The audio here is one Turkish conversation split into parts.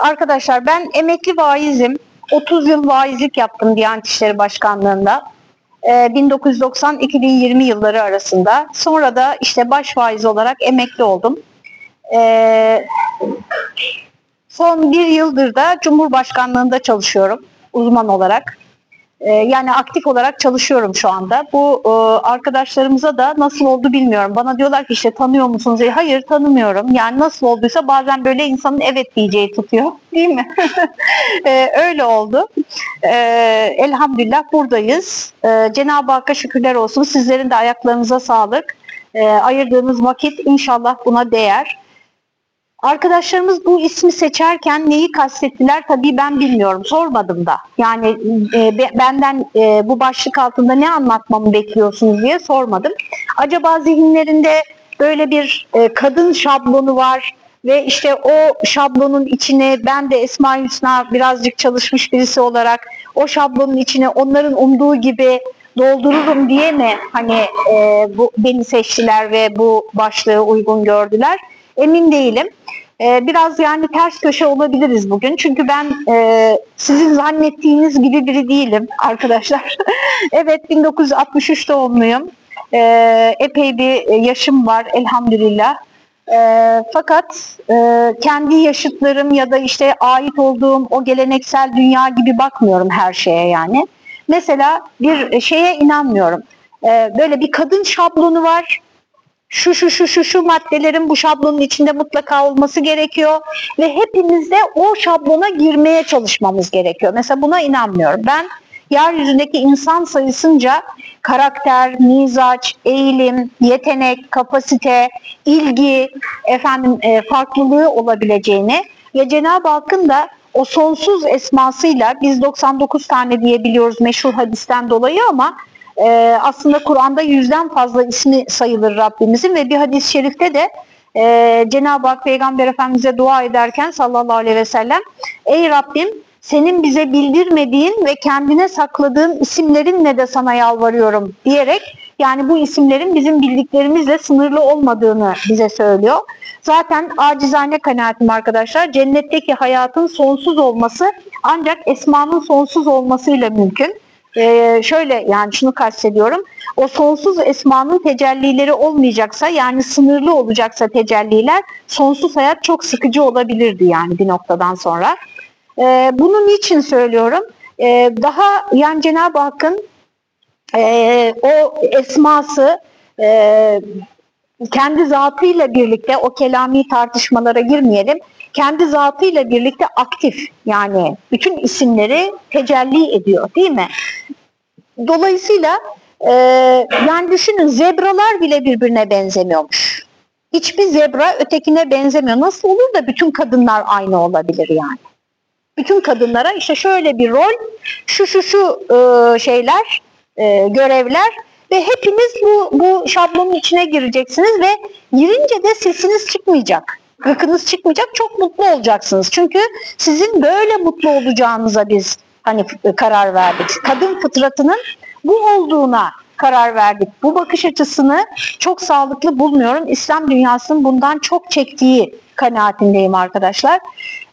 arkadaşlar ben emekli vaizim. 30 yıl vaizlik yaptım Diyanet İşleri Başkanlığı'nda. Ee, 1990-2020 yılları arasında. Sonra da işte baş vaiz olarak emekli oldum. Ee, son bir yıldır da Cumhurbaşkanlığında çalışıyorum uzman olarak. Ee, yani aktif olarak çalışıyorum şu anda. Bu e, arkadaşlarımıza da nasıl oldu bilmiyorum. Bana diyorlar ki işte tanıyor musunuz? E, hayır tanımıyorum. Yani nasıl olduysa bazen böyle insanın evet diyeceği tutuyor. Değil mi? e, öyle oldu. E, elhamdülillah buradayız. Cenab-ı Hakk'a şükürler olsun. Sizlerin de ayaklarınıza sağlık. Ayırdığınız vakit inşallah buna değer. Arkadaşlarımız bu ismi seçerken neyi kastettiler tabii ben bilmiyorum. Sormadım da. Yani e, benden e, bu başlık altında ne anlatmamı bekliyorsunuz diye sormadım. Acaba zihinlerinde böyle bir e, kadın şablonu var ve işte o şablonun içine ben de Esma Hüsna birazcık çalışmış birisi olarak o şablonun içine onların umduğu gibi doldururum diye mi hani e, bu beni seçtiler ve bu başlığı uygun gördüler? Emin değilim. Ee, biraz yani ters köşe olabiliriz bugün. Çünkü ben e, sizin zannettiğiniz gibi biri değilim arkadaşlar. evet 1963 doğumluyum. Ee, epey bir yaşım var elhamdülillah. E, fakat e, kendi yaşıtlarım ya da işte ait olduğum o geleneksel dünya gibi bakmıyorum her şeye yani. Mesela bir şeye inanmıyorum. E, böyle bir kadın şablonu var şu şu şu şu şu maddelerin bu şablonun içinde mutlaka olması gerekiyor ve hepimiz de o şablona girmeye çalışmamız gerekiyor. Mesela buna inanmıyorum. Ben yeryüzündeki insan sayısınca karakter, mizaç, eğilim, yetenek, kapasite, ilgi, efendim e, farklılığı olabileceğini ve Cenab-ı Hakk'ın da o sonsuz esmasıyla biz 99 tane diyebiliyoruz meşhur hadisten dolayı ama e, aslında Kur'an'da yüzden fazla ismi sayılır Rabbimizin ve bir hadis-i şerifte de e, Cenab-ı Hak Peygamber Efendimiz'e dua ederken sallallahu aleyhi ve sellem Ey Rabbim senin bize bildirmediğin ve kendine sakladığın isimlerinle de sana yalvarıyorum diyerek yani bu isimlerin bizim bildiklerimizle sınırlı olmadığını bize söylüyor. Zaten acizane kanaatim arkadaşlar cennetteki hayatın sonsuz olması ancak esmanın sonsuz olmasıyla mümkün e, şöyle yani şunu kastediyorum. O sonsuz esmanın tecellileri olmayacaksa yani sınırlı olacaksa tecelliler sonsuz hayat çok sıkıcı olabilirdi yani bir noktadan sonra. E, bunu niçin söylüyorum? E, daha yani Cenab-ı Hakk'ın e, o esması e, kendi zatıyla birlikte o kelami tartışmalara girmeyelim kendi zatıyla birlikte aktif yani bütün isimleri tecelli ediyor değil mi? Dolayısıyla e, yani düşünün zebralar bile birbirine benzemiyormuş. Hiçbir zebra ötekine benzemiyor. Nasıl olur da bütün kadınlar aynı olabilir yani? Bütün kadınlara işte şöyle bir rol, şu şu şu e, şeyler, e, görevler ve hepiniz bu, bu şablonun içine gireceksiniz ve girince de sesiniz çıkmayacak gıkınız çıkmayacak, çok mutlu olacaksınız. Çünkü sizin böyle mutlu olacağınıza biz hani karar verdik. Kadın fıtratının bu olduğuna karar verdik. Bu bakış açısını çok sağlıklı bulmuyorum. İslam dünyasının bundan çok çektiği kanaatindeyim arkadaşlar.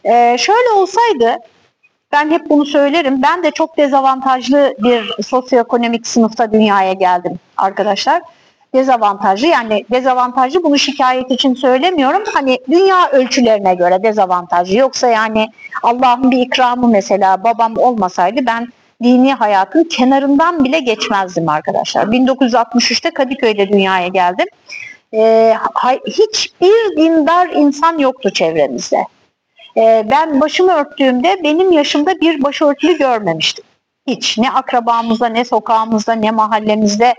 Ee, şöyle olsaydı ben hep bunu söylerim. Ben de çok dezavantajlı bir sosyoekonomik sınıfta dünyaya geldim arkadaşlar dezavantajlı. Yani dezavantajlı bunu şikayet için söylemiyorum. Hani dünya ölçülerine göre dezavantajlı. Yoksa yani Allah'ın bir ikramı mesela babam olmasaydı ben dini hayatın kenarından bile geçmezdim arkadaşlar. 1963'te Kadıköy'de dünyaya geldim. Ee, hiçbir dindar insan yoktu çevremizde. Ee, ben başımı örttüğümde benim yaşımda bir başörtülü görmemiştim. Hiç ne akrabamızda ne sokağımızda ne mahallemizde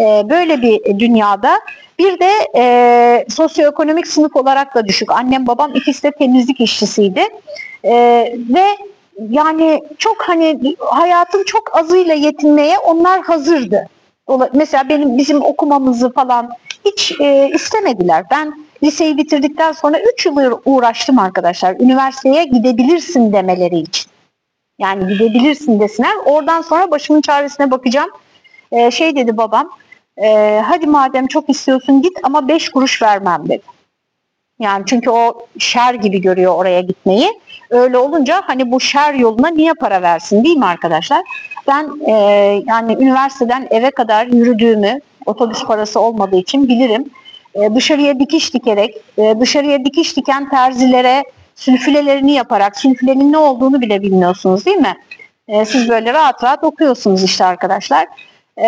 e, böyle bir dünyada bir de e, sosyoekonomik sınıf olarak da düşük. Annem babam ikisi de temizlik işçisiydi e, ve yani çok hani hayatın çok azıyla yetinmeye onlar hazırdı. Mesela benim bizim okumamızı falan hiç e, istemediler. Ben liseyi bitirdikten sonra 3 yıl uğraştım arkadaşlar. Üniversiteye gidebilirsin demeleri için. Yani gidebilirsin desinler. Oradan sonra başımın çaresine bakacağım. Ee, şey dedi babam, e, hadi madem çok istiyorsun git ama beş kuruş vermem dedi. Yani çünkü o şer gibi görüyor oraya gitmeyi. Öyle olunca hani bu şer yoluna niye para versin değil mi arkadaşlar? Ben e, yani üniversiteden eve kadar yürüdüğümü otobüs parası olmadığı için bilirim. E, dışarıya dikiş dikerek, e, dışarıya dikiş diken terzilere sülfülelerini yaparak, sülfülenin ne olduğunu bile bilmiyorsunuz değil mi? E, siz böyle rahat rahat okuyorsunuz işte arkadaşlar. E,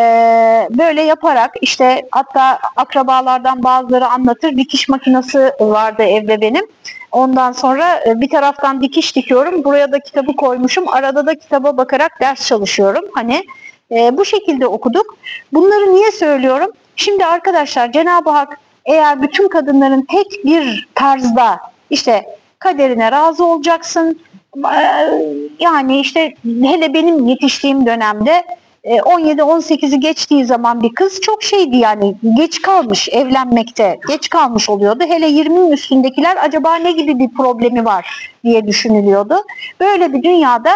böyle yaparak işte hatta akrabalardan bazıları anlatır dikiş makinesi vardı evde benim. Ondan sonra e, bir taraftan dikiş dikiyorum. Buraya da kitabı koymuşum. Arada da kitaba bakarak ders çalışıyorum. Hani e, bu şekilde okuduk. Bunları niye söylüyorum? Şimdi arkadaşlar Cenab-ı Hak eğer bütün kadınların tek bir tarzda işte kaderine razı olacaksın. E, yani işte hele benim yetiştiğim dönemde 17-18'i e, geçtiği zaman bir kız çok şeydi yani geç kalmış evlenmekte geç kalmış oluyordu. Hele 20'nin üstündekiler acaba ne gibi bir problemi var diye düşünülüyordu. Böyle bir dünyada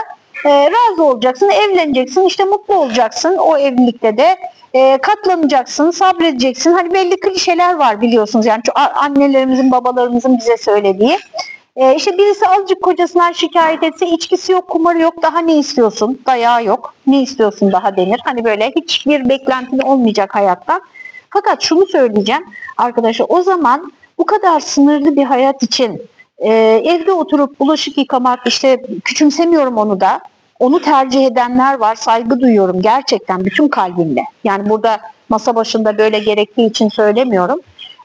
e, razı olacaksın, evleneceksin, işte mutlu olacaksın o evlilikte de e, katlanacaksın, sabredeceksin. Hani belli klişeler var biliyorsunuz yani annelerimizin, babalarımızın bize söylediği. E, işte birisi azıcık kocasından şikayet etse içkisi yok, kumarı yok, daha ne istiyorsun? Dayağı yok, ne istiyorsun daha denir. Hani böyle hiçbir beklentin olmayacak hayattan. Fakat şunu söyleyeceğim arkadaşlar o zaman bu kadar sınırlı bir hayat için e, evde oturup bulaşık yıkamak işte küçümsemiyorum onu da. Onu tercih edenler var. Saygı duyuyorum gerçekten bütün kalbimle. Yani burada masa başında böyle gerektiği için söylemiyorum.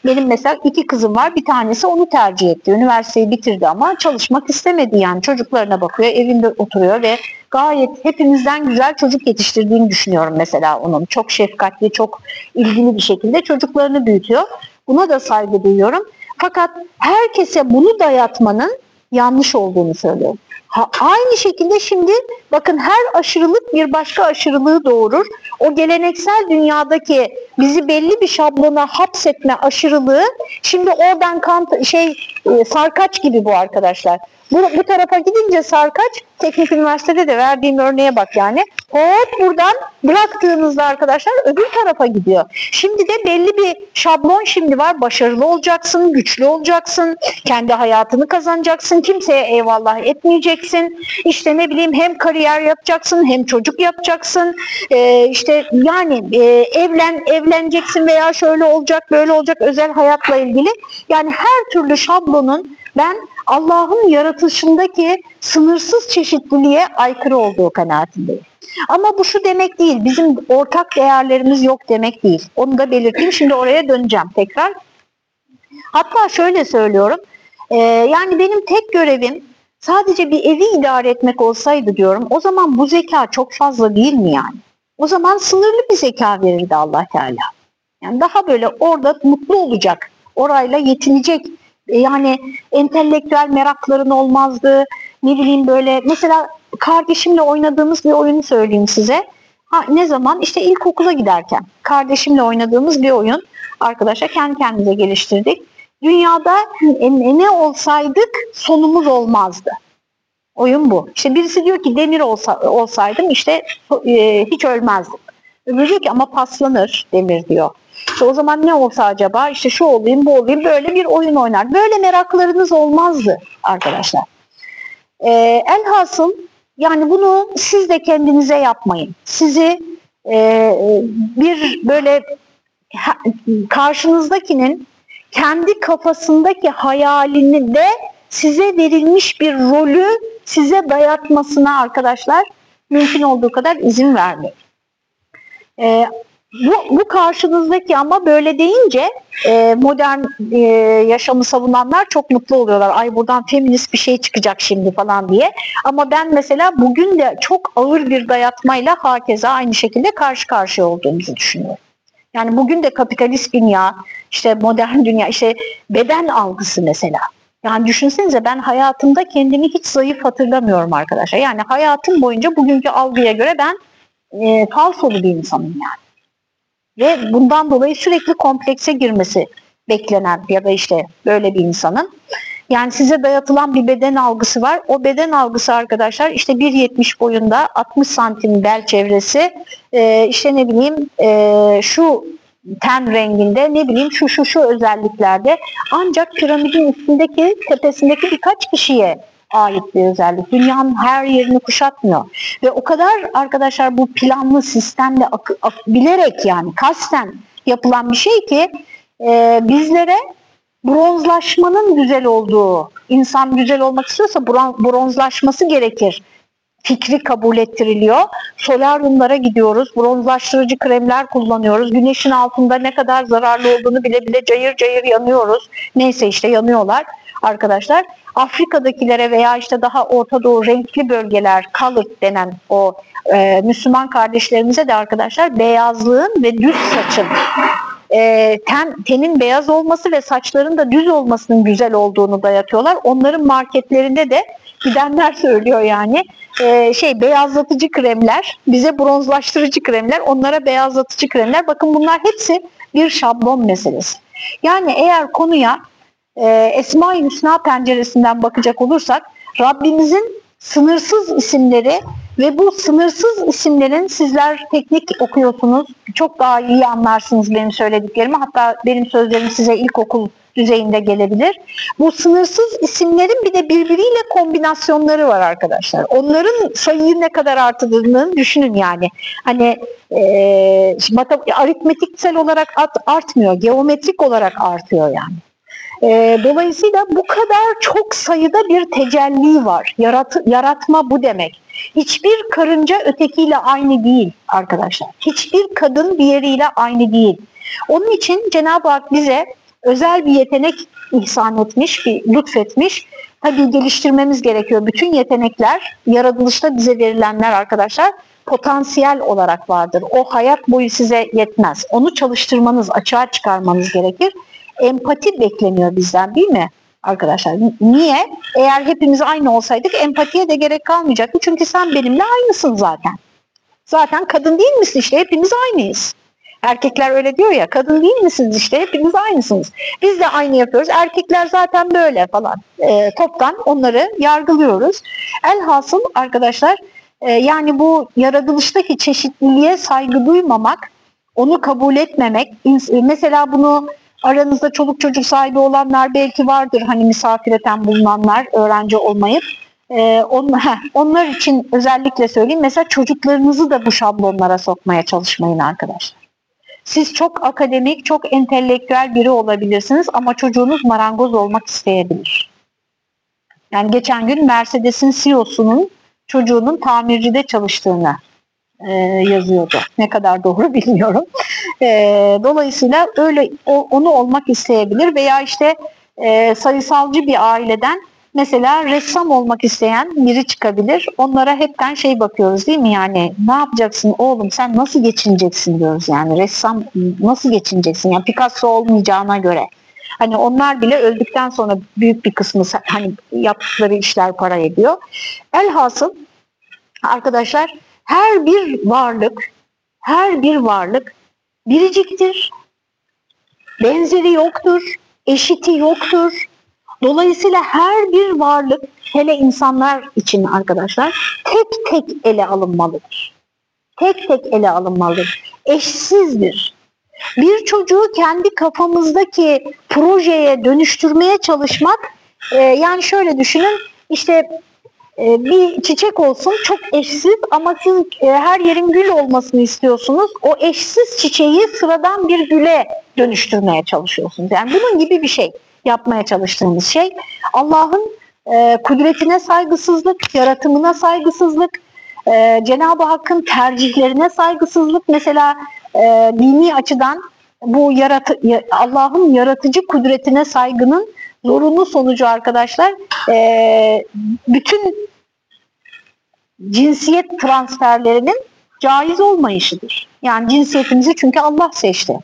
Benim mesela iki kızım var. Bir tanesi onu tercih etti. Üniversiteyi bitirdi ama çalışmak istemedi yani. Çocuklarına bakıyor, evinde oturuyor ve gayet hepimizden güzel çocuk yetiştirdiğini düşünüyorum mesela onun. Çok şefkatli, çok ilgili bir şekilde çocuklarını büyütüyor. Buna da saygı duyuyorum. Fakat herkese bunu dayatmanın yanlış olduğunu söylüyorum. Ha, aynı şekilde şimdi bakın her aşırılık bir başka aşırılığı doğurur. O geleneksel dünyadaki bizi belli bir şablona hapsetme aşırılığı şimdi oradan kant şey e, sarkaç gibi bu arkadaşlar. Bu, bu tarafa gidince sarkaç teknik üniversitede de verdiğim örneğe bak yani. Hop buradan bıraktığınızda arkadaşlar öbür tarafa gidiyor. Şimdi de belli bir şablon şimdi var. Başarılı olacaksın, güçlü olacaksın, kendi hayatını kazanacaksın, kimseye eyvallah etmeyeceksin. İşte ne bileyim hem kariyer yapacaksın hem çocuk yapacaksın. Ee, işte yani e, evlen evleneceksin veya şöyle olacak böyle olacak özel hayatla ilgili. Yani her türlü şablonun ben Allah'ın yaratışındaki sınırsız çeşitliliğe aykırı olduğu kanaatindeyim. Ama bu şu demek değil, bizim ortak değerlerimiz yok demek değil. Onu da belirteyim, şimdi oraya döneceğim tekrar. Hatta şöyle söylüyorum, e, yani benim tek görevim sadece bir evi idare etmek olsaydı diyorum, o zaman bu zeka çok fazla değil mi yani? O zaman sınırlı bir zeka verirdi Allah Teala. Yani daha böyle orada mutlu olacak, orayla yetinecek yani entelektüel merakların olmazdı. Ne bileyim böyle mesela kardeşimle oynadığımız bir oyunu söyleyeyim size. Ha, ne zaman? İşte ilkokula giderken kardeşimle oynadığımız bir oyun arkadaşlar kendi kendimize geliştirdik. Dünyada ne olsaydık sonumuz olmazdı. Oyun bu. İşte birisi diyor ki demir olsa, olsaydım işte e, hiç ölmezdim. Öbürü diyor ki ama paslanır demir diyor. İşte o zaman ne olsa acaba işte şu olayım bu olayım böyle bir oyun oynar. Böyle meraklarınız olmazdı arkadaşlar. Ee, elhasıl yani bunu siz de kendinize yapmayın. Sizi e, bir böyle karşınızdakinin kendi kafasındaki hayalini de size verilmiş bir rolü size dayatmasına arkadaşlar mümkün olduğu kadar izin vermeyin. Ee, bu, bu karşınızdaki ama böyle deyince e, modern e, yaşamı savunanlar çok mutlu oluyorlar. Ay buradan feminist bir şey çıkacak şimdi falan diye. Ama ben mesela bugün de çok ağır bir dayatmayla hakeza aynı şekilde karşı karşıya olduğumuzu düşünüyorum. Yani bugün de kapitalist dünya, işte modern dünya, işte beden algısı mesela. Yani düşünsenize ben hayatımda kendimi hiç zayıf hatırlamıyorum arkadaşlar. Yani hayatım boyunca bugünkü algıya göre ben e, falsolu bir insanım yani ve bundan dolayı sürekli komplekse girmesi beklenen ya da işte böyle bir insanın. Yani size dayatılan bir beden algısı var. O beden algısı arkadaşlar işte 1.70 boyunda 60 santim bel çevresi e, işte ne bileyim e, şu ten renginde ne bileyim şu şu şu özelliklerde ancak piramidin üstündeki tepesindeki birkaç kişiye ait bir özellik. Dünyanın her yerini kuşatmıyor. Ve o kadar arkadaşlar bu planlı sistemle ak- ak- bilerek yani kasten yapılan bir şey ki e, bizlere bronzlaşmanın güzel olduğu, insan güzel olmak istiyorsa bron- bronzlaşması gerekir fikri kabul ettiriliyor. Solaryumlara gidiyoruz, bronzlaştırıcı kremler kullanıyoruz. Güneşin altında ne kadar zararlı olduğunu bile bile cayır cayır yanıyoruz. Neyse işte yanıyorlar arkadaşlar. Afrika'dakilere veya işte daha Orta Doğu renkli bölgeler, colored denen o e, Müslüman kardeşlerimize de arkadaşlar beyazlığın ve düz saçın e, ten, tenin beyaz olması ve saçların da düz olmasının güzel olduğunu dayatıyorlar. Onların marketlerinde de gidenler söylüyor yani e, şey beyazlatıcı kremler, bize bronzlaştırıcı kremler, onlara beyazlatıcı kremler. Bakın bunlar hepsi bir şablon meselesi. Yani eğer konuya e, Esma-i Hüsna penceresinden bakacak olursak Rabbimizin sınırsız isimleri ve bu sınırsız isimlerin sizler teknik okuyorsunuz. Çok daha iyi anlarsınız benim söylediklerimi. Hatta benim sözlerim size ilkokul düzeyinde gelebilir. Bu sınırsız isimlerin bir de birbiriyle kombinasyonları var arkadaşlar. Onların sayıyı ne kadar artırdığını düşünün yani. Hani e, aritmetiksel olarak art, artmıyor, geometrik olarak artıyor yani. E, dolayısıyla bu kadar çok sayıda bir tecelli var. Yarat, yaratma bu demek. Hiçbir karınca ötekiyle aynı değil arkadaşlar. Hiçbir kadın diğeriyle aynı değil. Onun için Cenab-ı Hak bize özel bir yetenek ihsan etmiş, bir lütfetmiş. Tabii geliştirmemiz gerekiyor. Bütün yetenekler, yaratılışta bize verilenler arkadaşlar potansiyel olarak vardır. O hayat boyu size yetmez. Onu çalıştırmanız, açığa çıkarmanız gerekir. Empati bekleniyor bizden değil mi? Arkadaşlar niye? Eğer hepimiz aynı olsaydık empatiye de gerek kalmayacaktı. Çünkü sen benimle aynısın zaten. Zaten kadın değil misin işte hepimiz aynıyız. Erkekler öyle diyor ya kadın değil misiniz işte hepimiz aynısınız. Biz de aynı yapıyoruz. Erkekler zaten böyle falan. E, toptan onları yargılıyoruz. Elhasıl arkadaşlar e, yani bu yaratılıştaki çeşitliliğe saygı duymamak, onu kabul etmemek, mesela bunu aranızda çoluk çocuk sahibi olanlar belki vardır hani misafir eten bulunanlar öğrenci olmayıp ee, onlar, onlar için özellikle söyleyeyim. Mesela çocuklarınızı da bu şablonlara sokmaya çalışmayın arkadaşlar. Siz çok akademik, çok entelektüel biri olabilirsiniz ama çocuğunuz marangoz olmak isteyebilir. Yani geçen gün Mercedes'in CEO'sunun çocuğunun tamircide çalıştığını e, yazıyordu. Ne kadar doğru bilmiyorum. E, dolayısıyla öyle o, onu olmak isteyebilir veya işte e, sayısalcı bir aileden Mesela ressam olmak isteyen biri çıkabilir. Onlara hepten şey bakıyoruz değil mi yani ne yapacaksın oğlum sen nasıl geçineceksin diyoruz yani ressam nasıl geçineceksin yani Picasso olmayacağına göre. Hani onlar bile öldükten sonra büyük bir kısmı hani yaptıkları işler para ediyor. Elhasıl arkadaşlar her bir varlık her bir varlık biriciktir. Benzeri yoktur, eşiti yoktur, Dolayısıyla her bir varlık hele insanlar için arkadaşlar tek tek ele alınmalıdır. Tek tek ele alınmalıdır. Eşsizdir. Bir çocuğu kendi kafamızdaki projeye dönüştürmeye çalışmak e, yani şöyle düşünün işte e, bir çiçek olsun çok eşsiz ama siz e, her yerin gül olmasını istiyorsunuz. O eşsiz çiçeği sıradan bir güle dönüştürmeye çalışıyorsunuz. Yani bunun gibi bir şey yapmaya çalıştığımız şey. Allah'ın e, kudretine saygısızlık, yaratımına saygısızlık, e, Cenab-ı Hakk'ın tercihlerine saygısızlık. Mesela dini açıdan bu yaratı, Allah'ın yaratıcı kudretine saygının zorunlu sonucu arkadaşlar bütün cinsiyet transferlerinin caiz olmayışıdır. Yani cinsiyetimizi çünkü Allah seçti.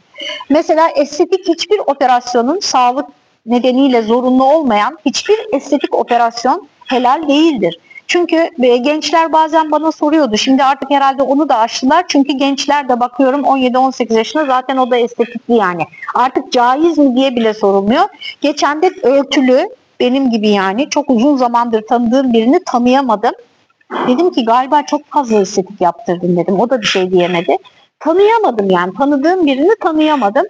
Mesela estetik hiçbir operasyonun sağlık nedeniyle zorunlu olmayan hiçbir estetik operasyon helal değildir. Çünkü e, gençler bazen bana soruyordu. Şimdi artık herhalde onu da aştılar. Çünkü gençler de bakıyorum 17-18 yaşında zaten o da estetikli yani. Artık caiz mi diye bile sorulmuyor. Geçen de örtülü benim gibi yani çok uzun zamandır tanıdığım birini tanıyamadım. Dedim ki galiba çok fazla estetik yaptırdın dedim. O da bir şey diyemedi. tanıyamadım yani tanıdığım birini tanıyamadım.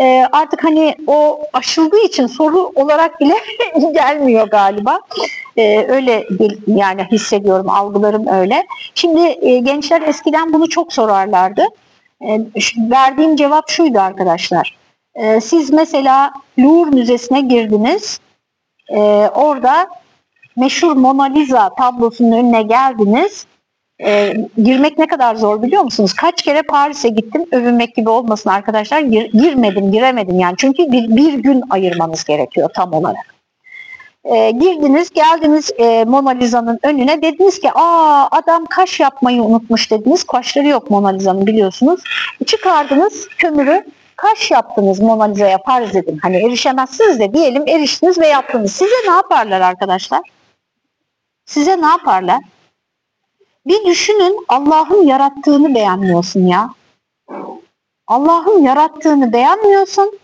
Ee, artık hani o aşıldığı için soru olarak bile gelmiyor galiba. Ee, öyle yani hissediyorum, algılarım öyle. Şimdi e, gençler eskiden bunu çok sorarlardı. E, verdiğim cevap şuydu arkadaşlar. E, siz mesela Louvre Müzesi'ne girdiniz. E, orada meşhur Mona Lisa tablosunun önüne geldiniz. E, girmek ne kadar zor biliyor musunuz? Kaç kere Paris'e gittim. Övünmek gibi olmasın arkadaşlar. Gir, girmedim, giremedim yani. Çünkü bir, bir gün ayırmanız gerekiyor tam olarak. E, girdiniz, geldiniz e, Mona Lisa'nın önüne. Dediniz ki aa adam kaş yapmayı unutmuş dediniz. Kaşları yok Mona Lisa'nın biliyorsunuz. Çıkardınız kömürü. Kaş yaptınız Mona Lisa'ya farz edin. Hani erişemezsiniz de diyelim eriştiniz ve yaptınız. Size ne yaparlar arkadaşlar? Size ne yaparlar? Bir düşünün Allah'ın yarattığını beğenmiyorsun ya. Allah'ın yarattığını beğenmiyorsun.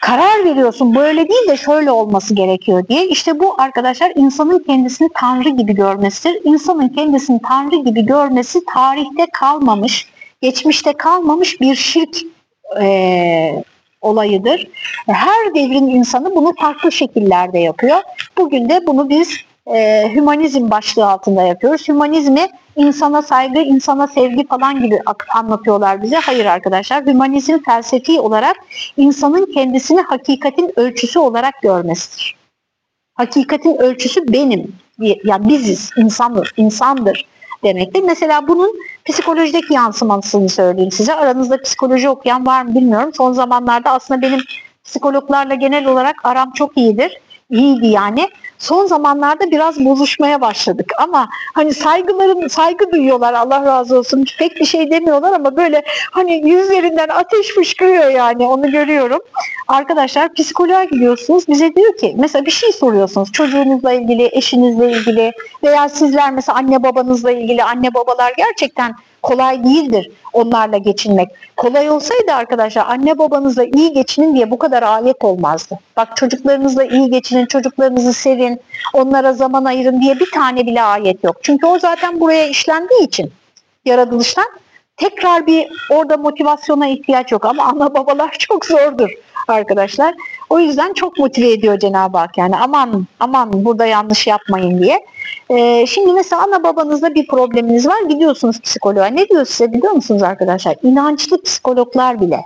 Karar veriyorsun böyle değil de şöyle olması gerekiyor diye. İşte bu arkadaşlar insanın kendisini Tanrı gibi görmesidir. İnsanın kendisini Tanrı gibi görmesi tarihte kalmamış, geçmişte kalmamış bir şirk e, olayıdır. Her devrin insanı bunu farklı şekillerde yapıyor. Bugün de bunu biz e, hümanizm başlığı altında yapıyoruz. Hümanizmi insana saygı, insana sevgi falan gibi anlatıyorlar bize. Hayır arkadaşlar, hümanizm felsefi olarak insanın kendisini hakikatin ölçüsü olarak görmesidir. Hakikatin ölçüsü benim, yani biziz, insandır, insandır demektir. Mesela bunun psikolojideki yansımasını söyleyeyim size. Aranızda psikoloji okuyan var mı bilmiyorum. Son zamanlarda aslında benim psikologlarla genel olarak aram çok iyidir. İyiydi yani. Son zamanlarda biraz bozuşmaya başladık. Ama hani saygıların saygı duyuyorlar Allah razı olsun. Pek bir şey demiyorlar ama böyle hani yüzlerinden ateş fışkırıyor yani onu görüyorum. Arkadaşlar psikoloğa gidiyorsunuz bize diyor ki mesela bir şey soruyorsunuz çocuğunuzla ilgili eşinizle ilgili veya sizler mesela anne babanızla ilgili anne babalar gerçekten kolay değildir onlarla geçinmek. Kolay olsaydı arkadaşlar anne babanızla iyi geçinin diye bu kadar ayet olmazdı. Bak çocuklarınızla iyi geçinin, çocuklarınızı sevin, onlara zaman ayırın diye bir tane bile ayet yok. Çünkü o zaten buraya işlendiği için yaratılıştan tekrar bir orada motivasyona ihtiyaç yok ama ana babalar çok zordur arkadaşlar. O yüzden çok motive ediyor Cenab-ı Hak yani aman aman burada yanlış yapmayın diye. Ee, şimdi mesela ana babanızla bir probleminiz var gidiyorsunuz psikoloğa. Ne diyor size biliyor musunuz arkadaşlar? İnançlı psikologlar bile.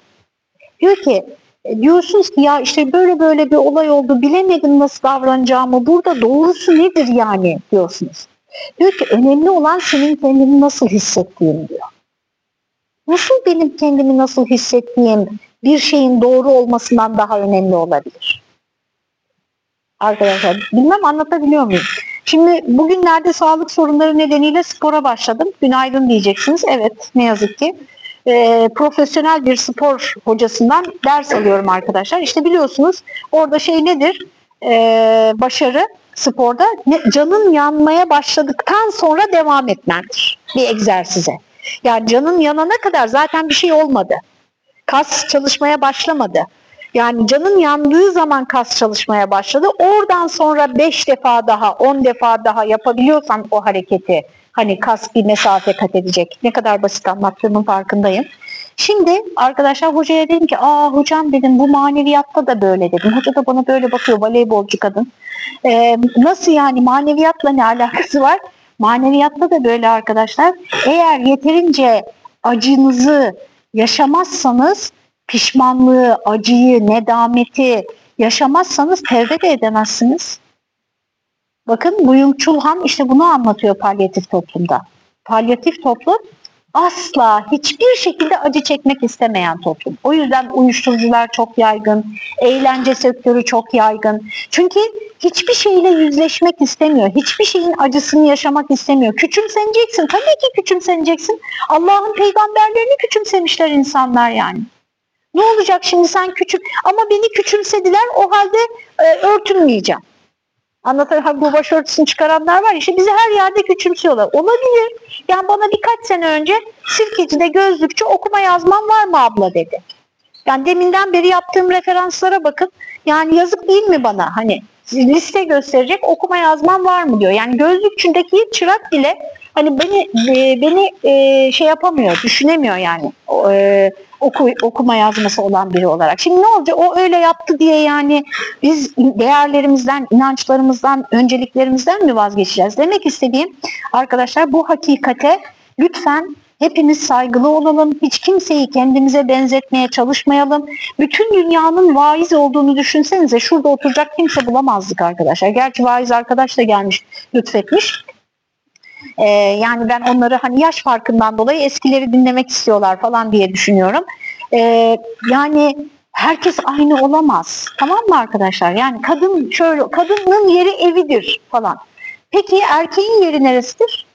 Diyor ki e, diyorsunuz ki ya işte böyle böyle bir olay oldu bilemedim nasıl davranacağımı burada doğrusu nedir yani diyorsunuz. Diyor ki önemli olan senin kendini nasıl hissettiğin diyor. Nasıl benim kendimi nasıl hissettiğim bir şeyin doğru olmasından daha önemli olabilir. Arkadaşlar bilmem anlatabiliyor muyum? Şimdi bugünlerde sağlık sorunları nedeniyle spora başladım. Günaydın diyeceksiniz. Evet ne yazık ki. E, profesyonel bir spor hocasından ders alıyorum arkadaşlar. İşte biliyorsunuz orada şey nedir? E, başarı sporda ne, canın yanmaya başladıktan sonra devam etmendir bir egzersize. Yani canın yanana kadar zaten bir şey olmadı. Kas çalışmaya başlamadı. Yani canın yandığı zaman kas çalışmaya başladı. Oradan sonra 5 defa daha, 10 defa daha yapabiliyorsan o hareketi hani kas bir mesafe kat edecek. Ne kadar basit anlattığımın farkındayım. Şimdi arkadaşlar hocaya dedim ki aa hocam dedim bu maneviyatta da böyle dedim. Hoca da bana böyle bakıyor voleybolcu kadın. Ee, nasıl yani maneviyatla ne alakası var? Maneviyatta da böyle arkadaşlar. Eğer yeterince acınızı yaşamazsanız pişmanlığı, acıyı, nedameti yaşamazsanız tevbe de edemezsiniz. Bakın Buyung Chulhan işte bunu anlatıyor palyatif toplumda. Palyatif toplum asla hiçbir şekilde acı çekmek istemeyen toplum. O yüzden uyuşturucular çok yaygın, eğlence sektörü çok yaygın. Çünkü hiçbir şeyle yüzleşmek istemiyor. Hiçbir şeyin acısını yaşamak istemiyor. Küçümseneceksin. Tabii ki küçümseneceksin. Allah'ın peygamberlerini küçümsemişler insanlar yani. Ne olacak şimdi sen küçük ama beni küçümsediler o halde e, örtünmeyeceğim. Anlatan bu başörtüsünü çıkaranlar var işte bizi her yerde küçümsüyorlar. Olabilir. Yani bana birkaç sene önce Sirkeci'de gözlükçü okuma yazmam var mı abla dedi. Yani deminden beri yaptığım referanslara bakın. Yani yazık değil mi bana? Hani liste gösterecek okuma yazman var mı diyor. Yani gözlükçündeki çırak bile hani beni e, beni e, şey yapamıyor, düşünemiyor yani. E, oku, okuma yazması olan biri olarak. Şimdi ne olacak? O öyle yaptı diye yani biz değerlerimizden, inançlarımızdan, önceliklerimizden mi vazgeçeceğiz? Demek istediğim arkadaşlar bu hakikate lütfen Hepimiz saygılı olalım. Hiç kimseyi kendimize benzetmeye çalışmayalım. Bütün dünyanın vaiz olduğunu düşünsenize. Şurada oturacak kimse bulamazdık arkadaşlar. Gerçi vaiz arkadaş da gelmiş, lütfetmiş. Ee, yani ben onları hani yaş farkından dolayı eskileri dinlemek istiyorlar falan diye düşünüyorum. Ee, yani herkes aynı olamaz. Tamam mı arkadaşlar? Yani kadın şöyle, kadının yeri evidir falan. Peki erkeğin yeri neresidir?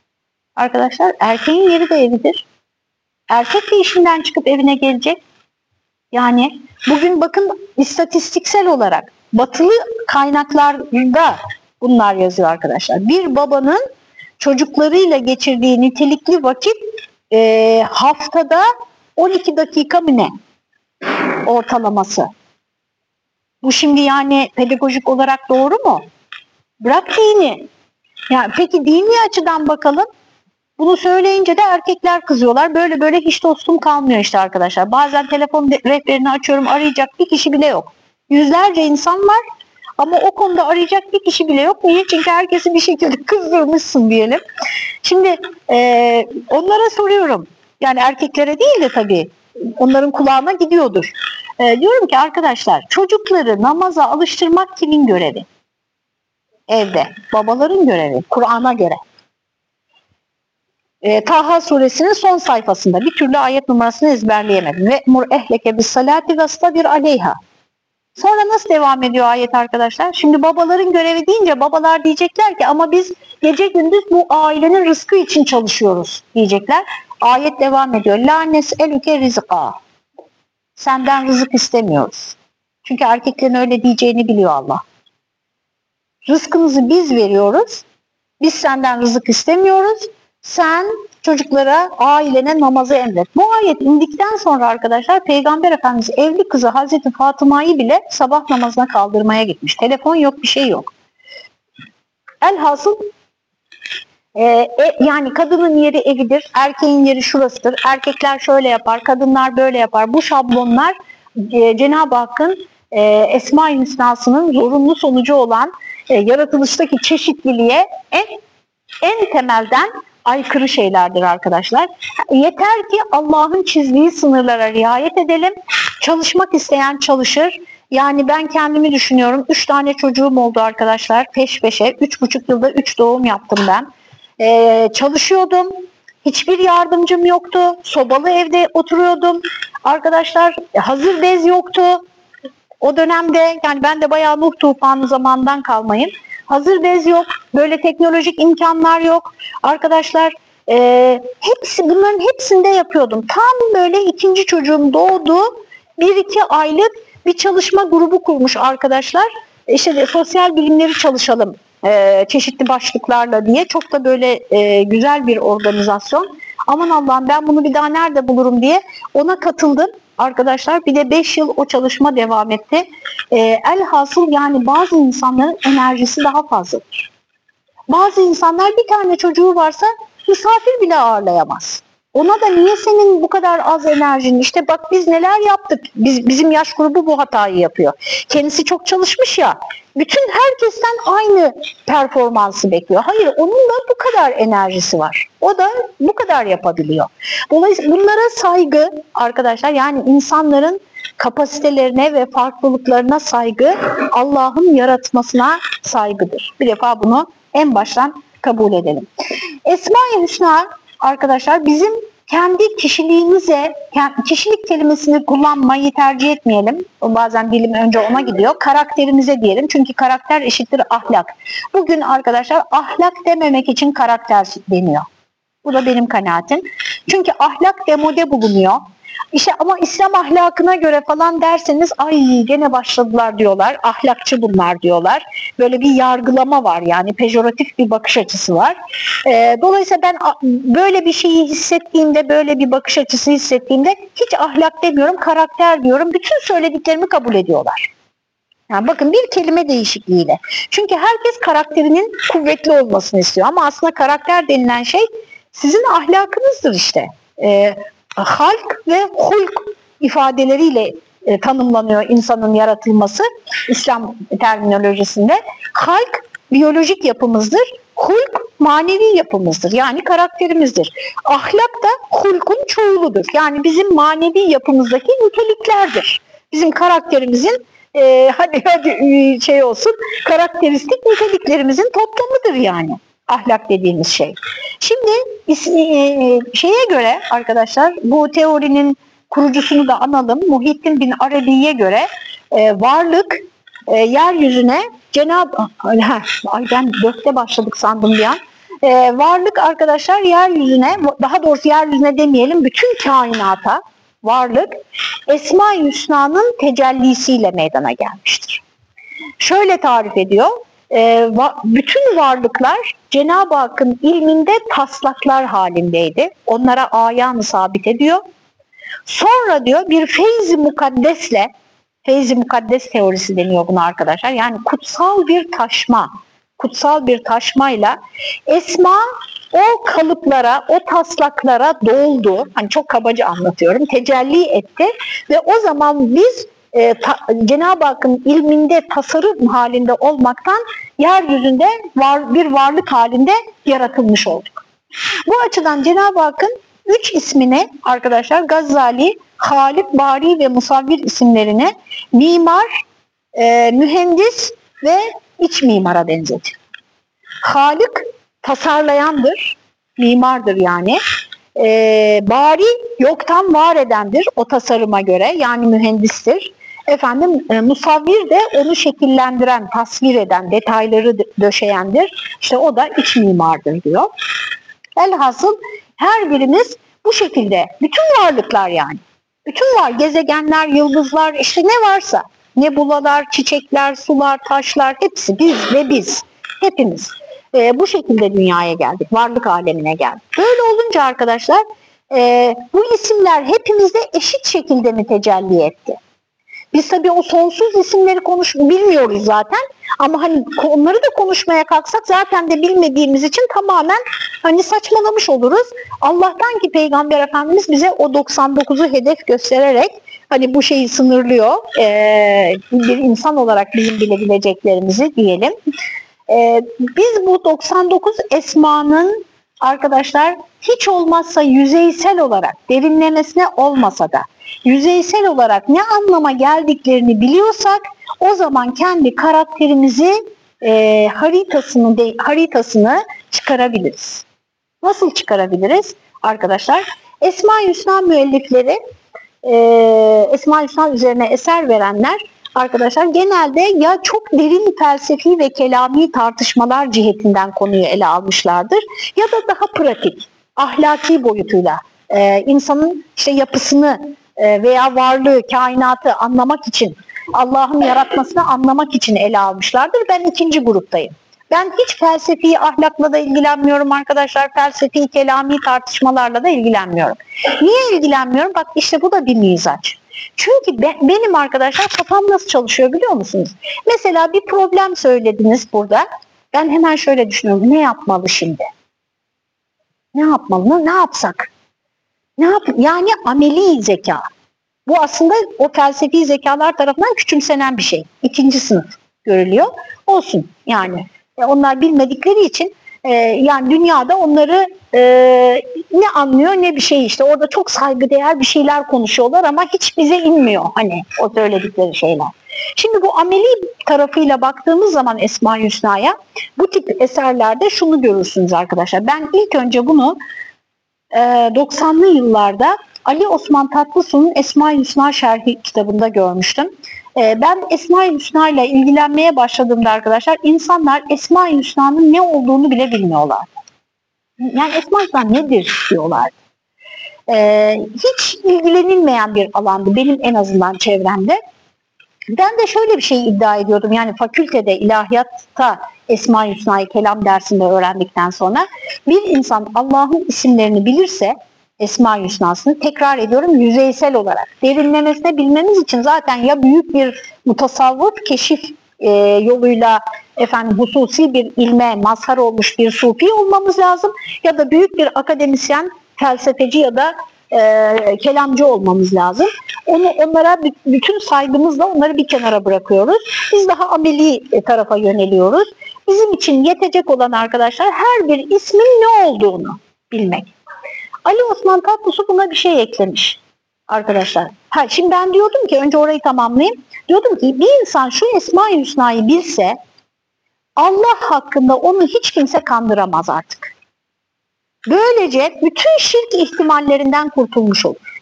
Arkadaşlar erkeğin yeri de evidir. Erkek de işinden çıkıp evine gelecek. Yani bugün bakın istatistiksel olarak batılı kaynaklarda bunlar yazıyor arkadaşlar. Bir babanın çocuklarıyla geçirdiği nitelikli vakit e, haftada 12 dakika mı ne ortalaması. Bu şimdi yani pedagojik olarak doğru mu? Bırak dini. Yani peki dini açıdan bakalım. Bunu söyleyince de erkekler kızıyorlar. Böyle böyle hiç dostum kalmıyor işte arkadaşlar. Bazen telefon rehberini açıyorum arayacak bir kişi bile yok. Yüzlerce insan var ama o konuda arayacak bir kişi bile yok. Niye? Çünkü herkesi bir şekilde kızdırmışsın diyelim. Şimdi e, onlara soruyorum. Yani erkeklere değil de tabii onların kulağına gidiyordur. E, diyorum ki arkadaşlar çocukları namaza alıştırmak kimin görevi? Evde. Babaların görevi. Kur'an'a göre e, Taha suresinin son sayfasında bir türlü ayet numarasını ezberleyemedim. Ve mur ehleke bis salati ve aleyha. Sonra nasıl devam ediyor ayet arkadaşlar? Şimdi babaların görevi deyince babalar diyecekler ki ama biz gece gündüz bu ailenin rızkı için çalışıyoruz diyecekler. Ayet devam ediyor. La nes'eluke rizqa. Senden rızık istemiyoruz. Çünkü erkeklerin öyle diyeceğini biliyor Allah. Rızkımızı biz veriyoruz. Biz senden rızık istemiyoruz sen çocuklara, ailene namazı emret. Bu ayet indikten sonra arkadaşlar Peygamber Efendimiz evli kızı Hazreti Fatıma'yı bile sabah namazına kaldırmaya gitmiş. Telefon yok, bir şey yok. Elhasıl e, e, yani kadının yeri evidir, erkeğin yeri şurasıdır. Erkekler şöyle yapar, kadınlar böyle yapar. Bu şablonlar e, Cenab-ı Hakk'ın e, Esma-i Hüsna'sının zorunlu sonucu olan e, yaratılıştaki çeşitliliğe en en temelden aykırı şeylerdir arkadaşlar. Yeter ki Allah'ın çizdiği sınırlara riayet edelim. Çalışmak isteyen çalışır. Yani ben kendimi düşünüyorum. Üç tane çocuğum oldu arkadaşlar peş peşe. Üç buçuk yılda üç doğum yaptım ben. Ee, çalışıyordum. Hiçbir yardımcım yoktu. Sobalı evde oturuyordum. Arkadaşlar hazır bez yoktu. O dönemde yani ben de bayağı Nuh tufanı zamandan kalmayın. Hazır bez yok, böyle teknolojik imkanlar yok. Arkadaşlar e, hepsi bunların hepsinde yapıyordum. Tam böyle ikinci çocuğum doğdu. Bir iki aylık bir çalışma grubu kurmuş arkadaşlar. İşte de, sosyal bilimleri çalışalım e, çeşitli başlıklarla diye. Çok da böyle e, güzel bir organizasyon. Aman Allah'ım ben bunu bir daha nerede bulurum diye ona katıldım arkadaşlar. Bir de 5 yıl o çalışma devam etti. E, elhasıl yani bazı insanların enerjisi daha fazladır. Bazı insanlar bir tane çocuğu varsa misafir bile ağırlayamaz. Ona da niye senin bu kadar az enerjin? İşte bak biz neler yaptık. Biz, bizim yaş grubu bu hatayı yapıyor. Kendisi çok çalışmış ya. Bütün herkesten aynı performansı bekliyor. Hayır onun da bu kadar enerjisi var. O da bu kadar yapabiliyor. Dolayısıyla bunlara saygı arkadaşlar yani insanların kapasitelerine ve farklılıklarına saygı Allah'ın yaratmasına saygıdır. Bir defa bunu en baştan kabul edelim. Esma-i Hüsna arkadaşlar bizim kendi kişiliğimize, kişilik kelimesini kullanmayı tercih etmeyelim. Bazen bilim önce ona gidiyor. Karakterimize diyelim. Çünkü karakter eşittir ahlak. Bugün arkadaşlar ahlak dememek için karakter deniyor. Bu da benim kanaatim. Çünkü ahlak demode bulunuyor. İşte ama İslam ahlakına göre falan derseniz ay gene başladılar diyorlar. Ahlakçı bunlar diyorlar. Böyle bir yargılama var yani pejoratif bir bakış açısı var. E, dolayısıyla ben böyle bir şeyi hissettiğimde, böyle bir bakış açısı hissettiğimde hiç ahlak demiyorum, karakter diyorum. Bütün söylediklerimi kabul ediyorlar. Yani bakın bir kelime değişikliğiyle. Çünkü herkes karakterinin kuvvetli olmasını istiyor. Ama aslında karakter denilen şey sizin ahlakınızdır işte. E, halk ve hulk ifadeleriyle e, tanımlanıyor insanın yaratılması İslam terminolojisinde. Halk biyolojik yapımızdır. Hulk manevi yapımızdır. Yani karakterimizdir. Ahlak da hulkun çoğuludur. Yani bizim manevi yapımızdaki niteliklerdir. Bizim karakterimizin e, hadi hadi e, şey olsun karakteristik niteliklerimizin toplamıdır yani ahlak dediğimiz şey. Şimdi e, şeye göre arkadaşlar bu teorinin kurucusunu da analım. Muhittin bin Arabi'ye göre e, varlık e, yeryüzüne Cenab ay ben dörtte başladık sandım bir an. E, varlık arkadaşlar yeryüzüne daha doğrusu yeryüzüne demeyelim bütün kainata varlık Esma-i Hüsna'nın tecellisiyle meydana gelmiştir. Şöyle tarif ediyor. E, va, bütün varlıklar Cenab-ı Hakk'ın ilminde taslaklar halindeydi. Onlara ayanı sabit ediyor. Sonra diyor bir feyzi mukaddesle feyzi mukaddes teorisi deniyor buna arkadaşlar. Yani kutsal bir taşma, kutsal bir taşmayla esma o kalıplara, o taslaklara doldu. Hani çok kabaca anlatıyorum. Tecelli etti ve o zaman biz e, Cenab-ı Hakk'ın ilminde tasarım halinde olmaktan yeryüzünde var, bir varlık halinde yaratılmış olduk. Bu açıdan Cenab-ı Hakk'ın üç ismini arkadaşlar Gazali, Halip, Bari ve Musavvir isimlerini mimar, e, mühendis ve iç mimara benzetiyor. Halik tasarlayandır, mimardır yani. E, bari yoktan var edendir o tasarıma göre yani mühendistir. Efendim e, musavvir de onu şekillendiren, tasvir eden, detayları döşeyendir. İşte o da iç mimardır diyor. Elhasıl her birimiz bu şekilde bütün varlıklar yani. Bütün var gezegenler, yıldızlar işte ne varsa nebulalar, çiçekler, sular, taşlar hepsi biz ve biz hepimiz e, bu şekilde dünyaya geldik. Varlık alemine geldik. Böyle olunca arkadaşlar e, bu isimler hepimizde eşit şekilde mi tecelli etti? Biz tabii o sonsuz isimleri konuş bilmiyoruz zaten. Ama hani onları da konuşmaya kalksak zaten de bilmediğimiz için tamamen hani saçmalamış oluruz. Allah'tan ki Peygamber Efendimiz bize o 99'u hedef göstererek hani bu şeyi sınırlıyor. Ee, bir insan olarak bizim bilebileceklerimizi diyelim. Ee, biz bu 99 esmanın arkadaşlar hiç olmazsa yüzeysel olarak derinlemesine olmasa da yüzeysel olarak ne anlama geldiklerini biliyorsak o zaman kendi karakterimizi e, haritasını de, haritasını çıkarabiliriz. Nasıl çıkarabiliriz arkadaşlar? Esma-i Hüsna müellifleri e, Esma-i Hüsna üzerine eser verenler arkadaşlar genelde ya çok derin felsefi ve kelami tartışmalar cihetinden konuyu ele almışlardır ya da daha pratik, ahlaki boyutuyla e, insanın işte yapısını e, veya varlığı, kainatı anlamak için, Allah'ın yaratmasını anlamak için ele almışlardır. Ben ikinci gruptayım. Ben hiç felsefi ahlakla da ilgilenmiyorum arkadaşlar. Felsefi, kelami tartışmalarla da ilgilenmiyorum. Niye ilgilenmiyorum? Bak işte bu da bir mizaç. Çünkü be, benim arkadaşlar kafam nasıl çalışıyor biliyor musunuz? Mesela bir problem söylediniz burada. Ben hemen şöyle düşünüyorum. Ne yapmalı şimdi? Ne yapmalı? Ne yapsak? Ne yap yani ameli zeka. Bu aslında o felsefi zekalar tarafından küçümsenen bir şey. İkinci sınıf görülüyor. Olsun yani. E, onlar bilmedikleri için e, yani dünyada onları e, ne anlıyor ne bir şey işte. Orada çok saygıdeğer bir şeyler konuşuyorlar ama hiç bize inmiyor hani o söyledikleri şeyler. Şimdi bu ameli tarafıyla baktığımız zaman Esma Hüsna'ya bu tip eserlerde şunu görürsünüz arkadaşlar. Ben ilk önce bunu 90'lı ee, yıllarda Ali Osman Tatlısu'nun Esma-i Hüsna Şerhi kitabında görmüştüm. Ee, ben Esma-i Hüsna ile ilgilenmeye başladığımda arkadaşlar insanlar Esma-i Hüsna'nın ne olduğunu bile bilmiyorlar. Yani Esma-i Hüsna nedir diyorlar. Ee, hiç ilgilenilmeyen bir alandı benim en azından çevremde. Ben de şöyle bir şey iddia ediyordum. Yani fakültede, ilahiyatta Esma-i Hüsna'yı kelam dersinde öğrendikten sonra bir insan Allah'ın isimlerini bilirse Esma Hüsna'sını tekrar ediyorum yüzeysel olarak. Derinlemesine bilmemiz için zaten ya büyük bir mutasavvuf keşif e, yoluyla efendim hususi bir ilme mazhar olmuş bir sufi olmamız lazım ya da büyük bir akademisyen, felsefeci ya da e, kelamcı olmamız lazım. Onu onlara bütün saygımızla onları bir kenara bırakıyoruz. Biz daha ameli e, tarafa yöneliyoruz. Bizim için yetecek olan arkadaşlar her bir ismin ne olduğunu bilmek. Ali Osman Tatlısu buna bir şey eklemiş arkadaşlar. Ha, şimdi ben diyordum ki önce orayı tamamlayayım. Diyordum ki bir insan şu Esma-i Hüsna'yı bilse Allah hakkında onu hiç kimse kandıramaz artık. Böylece bütün şirk ihtimallerinden kurtulmuş olur.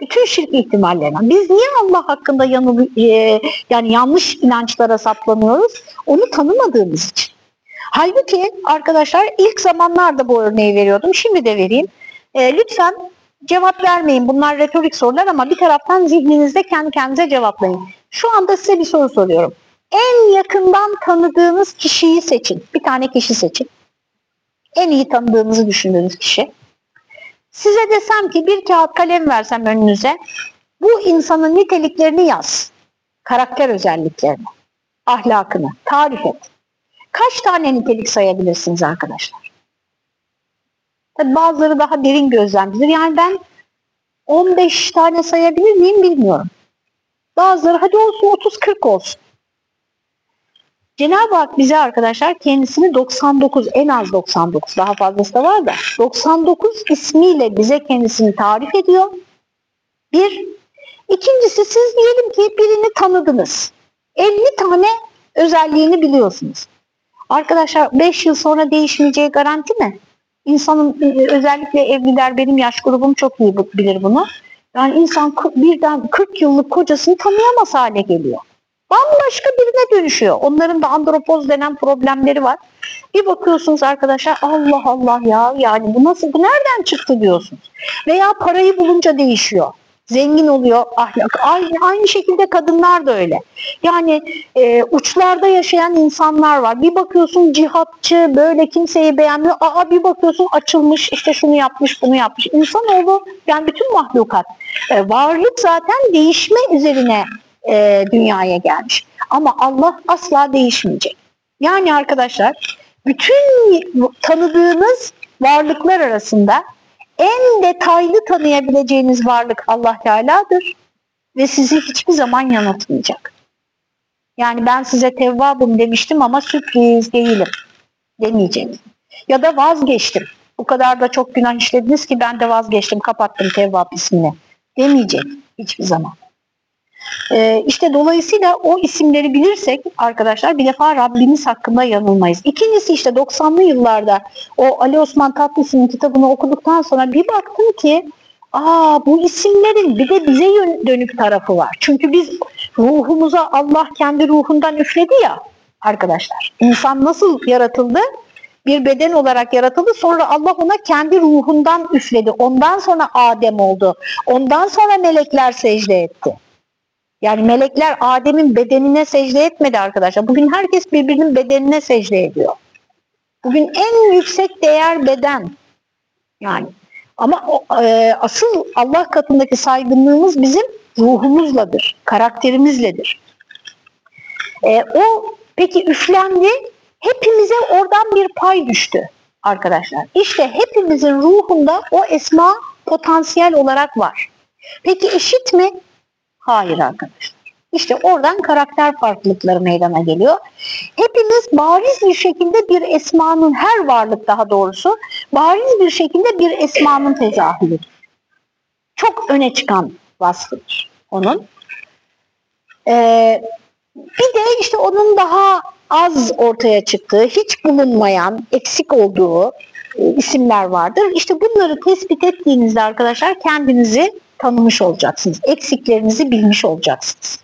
Bütün şirk ihtimallerinden. Biz niye Allah hakkında yanıl, e, yani yanlış inançlara saplanıyoruz? Onu tanımadığımız için. Halbuki arkadaşlar ilk zamanlarda bu örneği veriyordum. Şimdi de vereyim. E, lütfen cevap vermeyin. Bunlar retorik sorular ama bir taraftan zihninizde kendi kendinize cevaplayın. Şu anda size bir soru soruyorum. En yakından tanıdığınız kişiyi seçin. Bir tane kişi seçin. En iyi tanıdığınızı düşündüğünüz kişi. Size desem ki bir kağıt kalem versem önünüze, bu insanın niteliklerini yaz. Karakter özelliklerini, ahlakını, tarif et. Kaç tane nitelik sayabilirsiniz arkadaşlar? Tabii bazıları daha derin gözlemcidir. Yani ben 15 tane sayabilir miyim bilmiyorum. Bazıları hadi olsun 30-40 olsun. Cenab-ı Hak bize arkadaşlar kendisini 99, en az 99, daha fazlası da var da 99 ismiyle bize kendisini tarif ediyor. Bir. İkincisi siz diyelim ki birini tanıdınız. 50 tane özelliğini biliyorsunuz. Arkadaşlar 5 yıl sonra değişmeyeceği garanti mi? İnsanın e, özellikle evliler benim yaş grubum çok iyi bilir bunu. Yani insan birden 40 yıllık kocasını tanıyamaz hale geliyor. Bambaşka birine dönüşüyor. Onların da andropoz denen problemleri var. Bir bakıyorsunuz arkadaşlar Allah Allah ya yani bu nasıl bu nereden çıktı diyorsunuz. Veya parayı bulunca değişiyor zengin oluyor ahlak. Aynı, aynı şekilde kadınlar da öyle. Yani e, uçlarda yaşayan insanlar var. Bir bakıyorsun cihatçı böyle kimseyi beğenmiyor. Aa bir bakıyorsun açılmış işte şunu yapmış bunu yapmış. İnsanoğlu yani bütün mahlukat e, varlık zaten değişme üzerine e, dünyaya gelmiş. Ama Allah asla değişmeyecek. Yani arkadaşlar bütün tanıdığınız varlıklar arasında en detaylı tanıyabileceğiniz varlık Allah Teala'dır ve sizi hiçbir zaman yanıltmayacak. Yani ben size tevvabım demiştim ama sürpriz değilim demeyecek. Ya da vazgeçtim. Bu kadar da çok günah işlediniz ki ben de vazgeçtim, kapattım tevvab ismini demeyecek hiçbir zaman. Ee, işte dolayısıyla o isimleri bilirsek arkadaşlar bir defa Rabbimiz hakkında yanılmayız. İkincisi işte 90'lı yıllarda o Ali Osman Tatlısı'nın kitabını okuduktan sonra bir baktım ki aa bu isimlerin bir de bize dönük tarafı var. Çünkü biz ruhumuza Allah kendi ruhundan üfledi ya arkadaşlar. İnsan nasıl yaratıldı? bir beden olarak yaratıldı. Sonra Allah ona kendi ruhundan üfledi. Ondan sonra Adem oldu. Ondan sonra melekler secde etti. Yani melekler Adem'in bedenine secde etmedi arkadaşlar. Bugün herkes birbirinin bedenine secde ediyor. Bugün en yüksek değer beden. Yani ama e, asıl Allah katındaki saygınlığımız bizim ruhumuzladır, karakterimizledir. E, o peki üflendi, hepimize oradan bir pay düştü arkadaşlar. İşte hepimizin ruhunda o esma potansiyel olarak var. Peki eşit mi? Hayır arkadaşlar. İşte oradan karakter farklılıkları meydana geliyor. Hepimiz bariz bir şekilde bir esmanın, her varlık daha doğrusu, bariz bir şekilde bir esmanın tezahürüdür. Çok öne çıkan vasfıdır onun. Ee, bir de işte onun daha az ortaya çıktığı, hiç bulunmayan, eksik olduğu e, isimler vardır. İşte bunları tespit ettiğinizde arkadaşlar kendinizi tanımış olacaksınız. Eksiklerinizi bilmiş olacaksınız.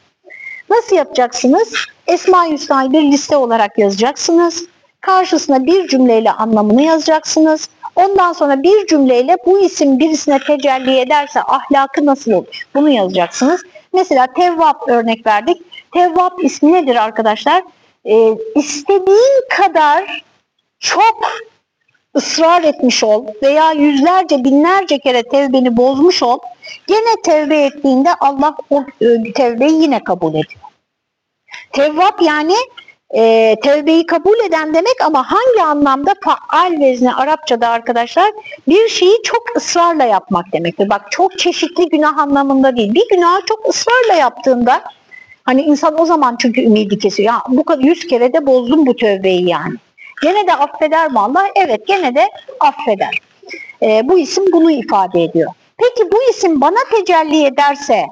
Nasıl yapacaksınız? Esma Hüsna'yı bir liste olarak yazacaksınız. Karşısına bir cümleyle anlamını yazacaksınız. Ondan sonra bir cümleyle bu isim birisine tecelli ederse ahlakı nasıl olur? Bunu yazacaksınız. Mesela Tevvap örnek verdik. Tevvap ismi nedir arkadaşlar? Ee, istediğin kadar çok ısrar etmiş ol veya yüzlerce binlerce kere tevbeni bozmuş ol gene tevbe ettiğinde Allah o e, tevbeyi yine kabul ediyor. Tevvap yani e, tevbeyi kabul eden demek ama hangi anlamda faal vezni Arapçada arkadaşlar bir şeyi çok ısrarla yapmak demektir. Bak çok çeşitli günah anlamında değil. Bir günahı çok ısrarla yaptığında hani insan o zaman çünkü ümidi kesiyor. Ya bu kadar yüz kere de bozdum bu tövbeyi yani. Gene de affeder mi Allah? Evet gene de affeder. E, bu isim bunu ifade ediyor. Peki bu isim bana tecelli ederse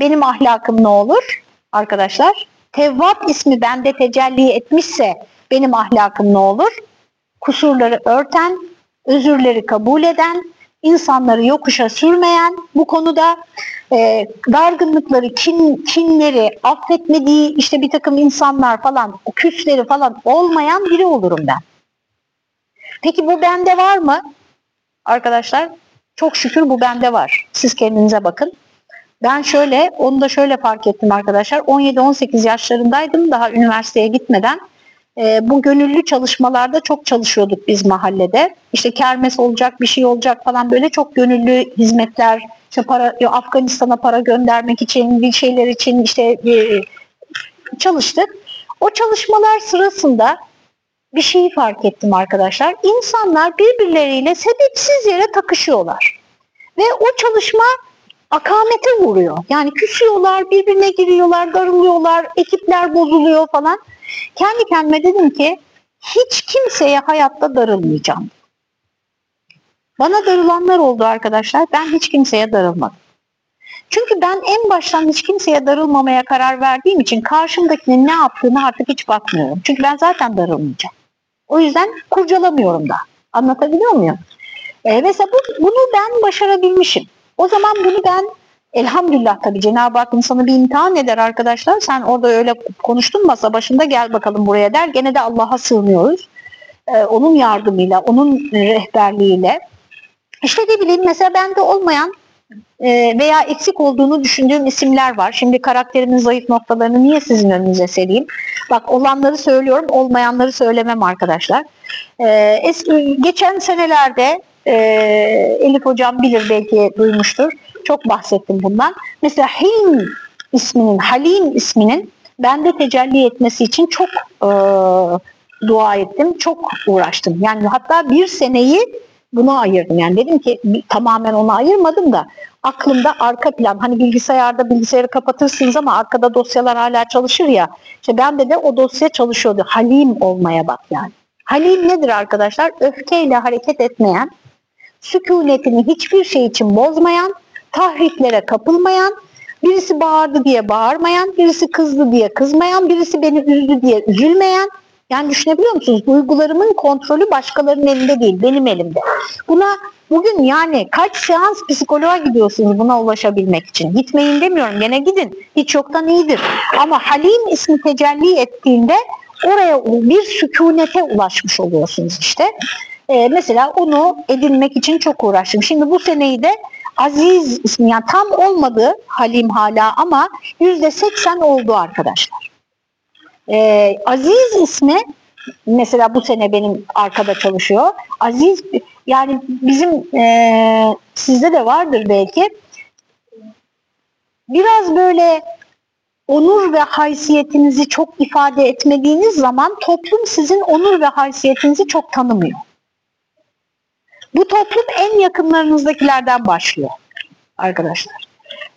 benim ahlakım ne olur arkadaşlar? Tevvap ismi bende tecelli etmişse benim ahlakım ne olur? Kusurları örten, özürleri kabul eden, insanları yokuşa sürmeyen, bu konuda e, dargınlıkları, kin, kinleri, affetmediği işte bir takım insanlar falan, küsleri falan olmayan biri olurum ben. Peki bu bende var mı? Arkadaşlar çok şükür bu bende var. Siz kendinize bakın. Ben şöyle, onu da şöyle fark ettim arkadaşlar. 17-18 yaşlarındaydım daha üniversiteye gitmeden. E, bu gönüllü çalışmalarda çok çalışıyorduk biz mahallede. İşte kermes olacak, bir şey olacak falan böyle çok gönüllü hizmetler, işte para Afganistan'a para göndermek için, bir şeyler için işte e, çalıştık. O çalışmalar sırasında bir şeyi fark ettim arkadaşlar. İnsanlar birbirleriyle sebepsiz yere takışıyorlar. Ve o çalışma akamete vuruyor. Yani küsüyorlar, birbirine giriyorlar, darılıyorlar, ekipler bozuluyor falan. Kendi kendime dedim ki hiç kimseye hayatta darılmayacağım. Bana darılanlar oldu arkadaşlar. Ben hiç kimseye darılmadım. Çünkü ben en baştan hiç kimseye darılmamaya karar verdiğim için karşımdakinin ne yaptığını artık hiç bakmıyorum. Çünkü ben zaten darılmayacağım. O yüzden kurcalamıyorum da. Anlatabiliyor muyum? Ee, mesela bu, bunu ben başarabilmişim. O zaman bunu ben elhamdülillah tabii Cenab-ı Hak insanı bir imtihan eder arkadaşlar. Sen orada öyle konuştun masa başında gel bakalım buraya der. Gene de Allah'a sığınıyoruz. Ee, onun yardımıyla, onun rehberliğiyle. İşte ne bileyim mesela bende olmayan e, veya eksik olduğunu düşündüğüm isimler var. Şimdi karakterimin zayıf noktalarını niye sizin önünüze sereyim? Bak olanları söylüyorum, olmayanları söylemem arkadaşlar. Ee, es, geçen senelerde e, Elif hocam bilir belki duymuştur. Çok bahsettim bundan. Mesela Hilm isminin, Halim isminin bende tecelli etmesi için çok e, dua ettim. Çok uğraştım. Yani hatta bir seneyi buna ayırdım. Yani dedim ki tamamen ona ayırmadım da aklımda arka plan hani bilgisayarda bilgisayarı kapatırsınız ama arkada dosyalar hala çalışır ya. İşte bende de o dosya çalışıyordu. Halim olmaya bak yani. Halim nedir arkadaşlar? Öfkeyle hareket etmeyen, sükunetini hiçbir şey için bozmayan, tahriklere kapılmayan, birisi bağırdı diye bağırmayan, birisi kızdı diye kızmayan, birisi beni üzdü diye üzülmeyen, yani düşünebiliyor musunuz? Duygularımın kontrolü başkalarının elinde değil, benim elimde. Buna bugün yani kaç seans psikoloğa gidiyorsunuz buna ulaşabilmek için? Gitmeyin demiyorum, gene gidin. Hiç yoktan iyidir. Ama Halim ismi tecelli ettiğinde oraya bir sükunete ulaşmış oluyorsunuz işte. Ee, mesela onu edinmek için çok uğraştım. Şimdi bu seneyi de Aziz ismi yani tam olmadı Halim hala ama yüzde seksen oldu arkadaşlar. Ee, Aziz ismi mesela bu sene benim arkada çalışıyor. Aziz yani bizim e, sizde de vardır belki. Biraz böyle onur ve haysiyetinizi çok ifade etmediğiniz zaman toplum sizin onur ve haysiyetinizi çok tanımıyor. Bu toplum en yakınlarınızdakilerden başlıyor arkadaşlar.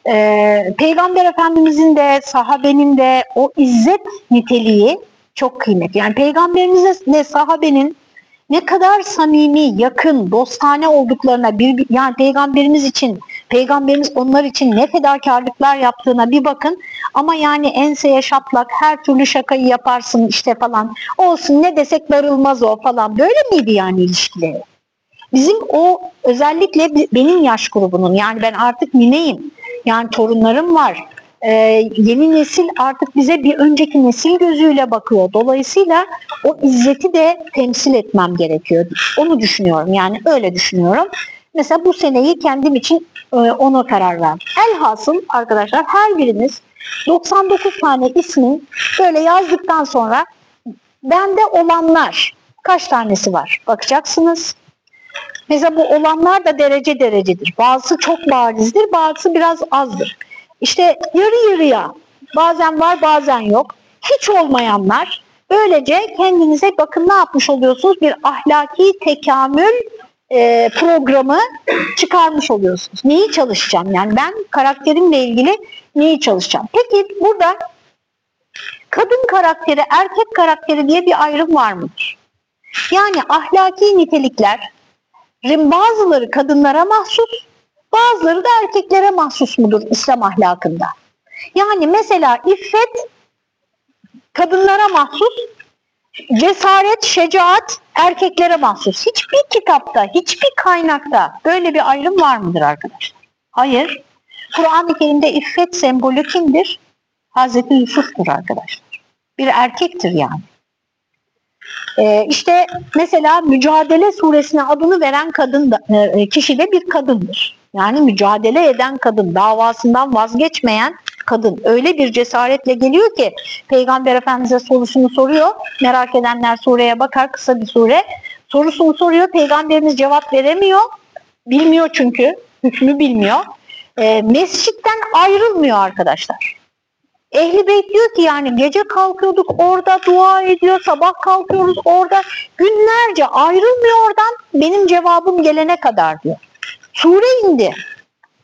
Ee, Peygamber Efendimizin de sahabenin de o izzet niteliği çok kıymetli. Yani peygamberimizle sahabenin ne kadar samimi, yakın, dostane olduklarına bir yani peygamberimiz için, peygamberimiz onlar için ne fedakarlıklar yaptığına bir bakın. Ama yani enseye şaplak, her türlü şakayı yaparsın işte falan. Olsun ne desek darılmaz o falan. Böyle miydi yani ilişkileri? Bizim o özellikle benim yaş grubunun yani ben artık nineyim. Yani torunlarım var. Ee, yeni nesil artık bize bir önceki nesil gözüyle bakıyor. Dolayısıyla o izzeti de temsil etmem gerekiyor. Onu düşünüyorum yani öyle düşünüyorum. Mesela bu seneyi kendim için e, ona karar verdim. Elhasıl arkadaşlar her biriniz 99 tane ismin böyle yazdıktan sonra bende olanlar kaç tanesi var bakacaksınız. Mesela bu olanlar da derece derecedir. Bazısı çok barizdir, bazısı biraz azdır. İşte yarı yarıya bazen var bazen yok. Hiç olmayanlar böylece kendinize bakın ne yapmış oluyorsunuz? Bir ahlaki tekamül e, programı çıkarmış oluyorsunuz. Neyi çalışacağım? Yani ben karakterimle ilgili neyi çalışacağım? Peki burada kadın karakteri, erkek karakteri diye bir ayrım var mıdır? Yani ahlaki niteliklerin bazıları kadınlara mahsus, bazıları da erkeklere mahsus mudur İslam ahlakında? Yani mesela iffet kadınlara mahsus, cesaret, şecaat erkeklere mahsus. Hiçbir kitapta, hiçbir kaynakta böyle bir ayrım var mıdır arkadaşlar? Hayır. Kur'an-ı Kerim'de iffet sembolü kimdir? Hazreti Yusuf'tur arkadaşlar. Bir erkektir yani. Ee, işte mesela Mücadele suresine adını veren kadın da, e, kişi de bir kadındır. Yani mücadele eden kadın, davasından vazgeçmeyen kadın öyle bir cesaretle geliyor ki Peygamber Efendimiz'e sorusunu soruyor. Merak edenler sureye bakar kısa bir sure. Sorusunu soruyor. Peygamberimiz cevap veremiyor. Bilmiyor çünkü. Hükmü bilmiyor. E, mescitten ayrılmıyor arkadaşlar. Ehli Beyt diyor ki yani gece kalkıyorduk orada dua ediyor, sabah kalkıyoruz orada günlerce ayrılmıyor oradan benim cevabım gelene kadar diyor. Sure indi.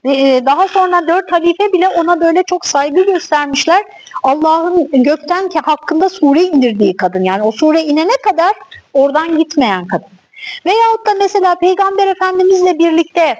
E, daha sonra dört halife bile ona böyle çok saygı göstermişler. Allah'ın gökten ki hakkında sure indirdiği kadın. Yani o sure inene kadar oradan gitmeyen kadın. Veyahut da mesela Peygamber Efendimizle birlikte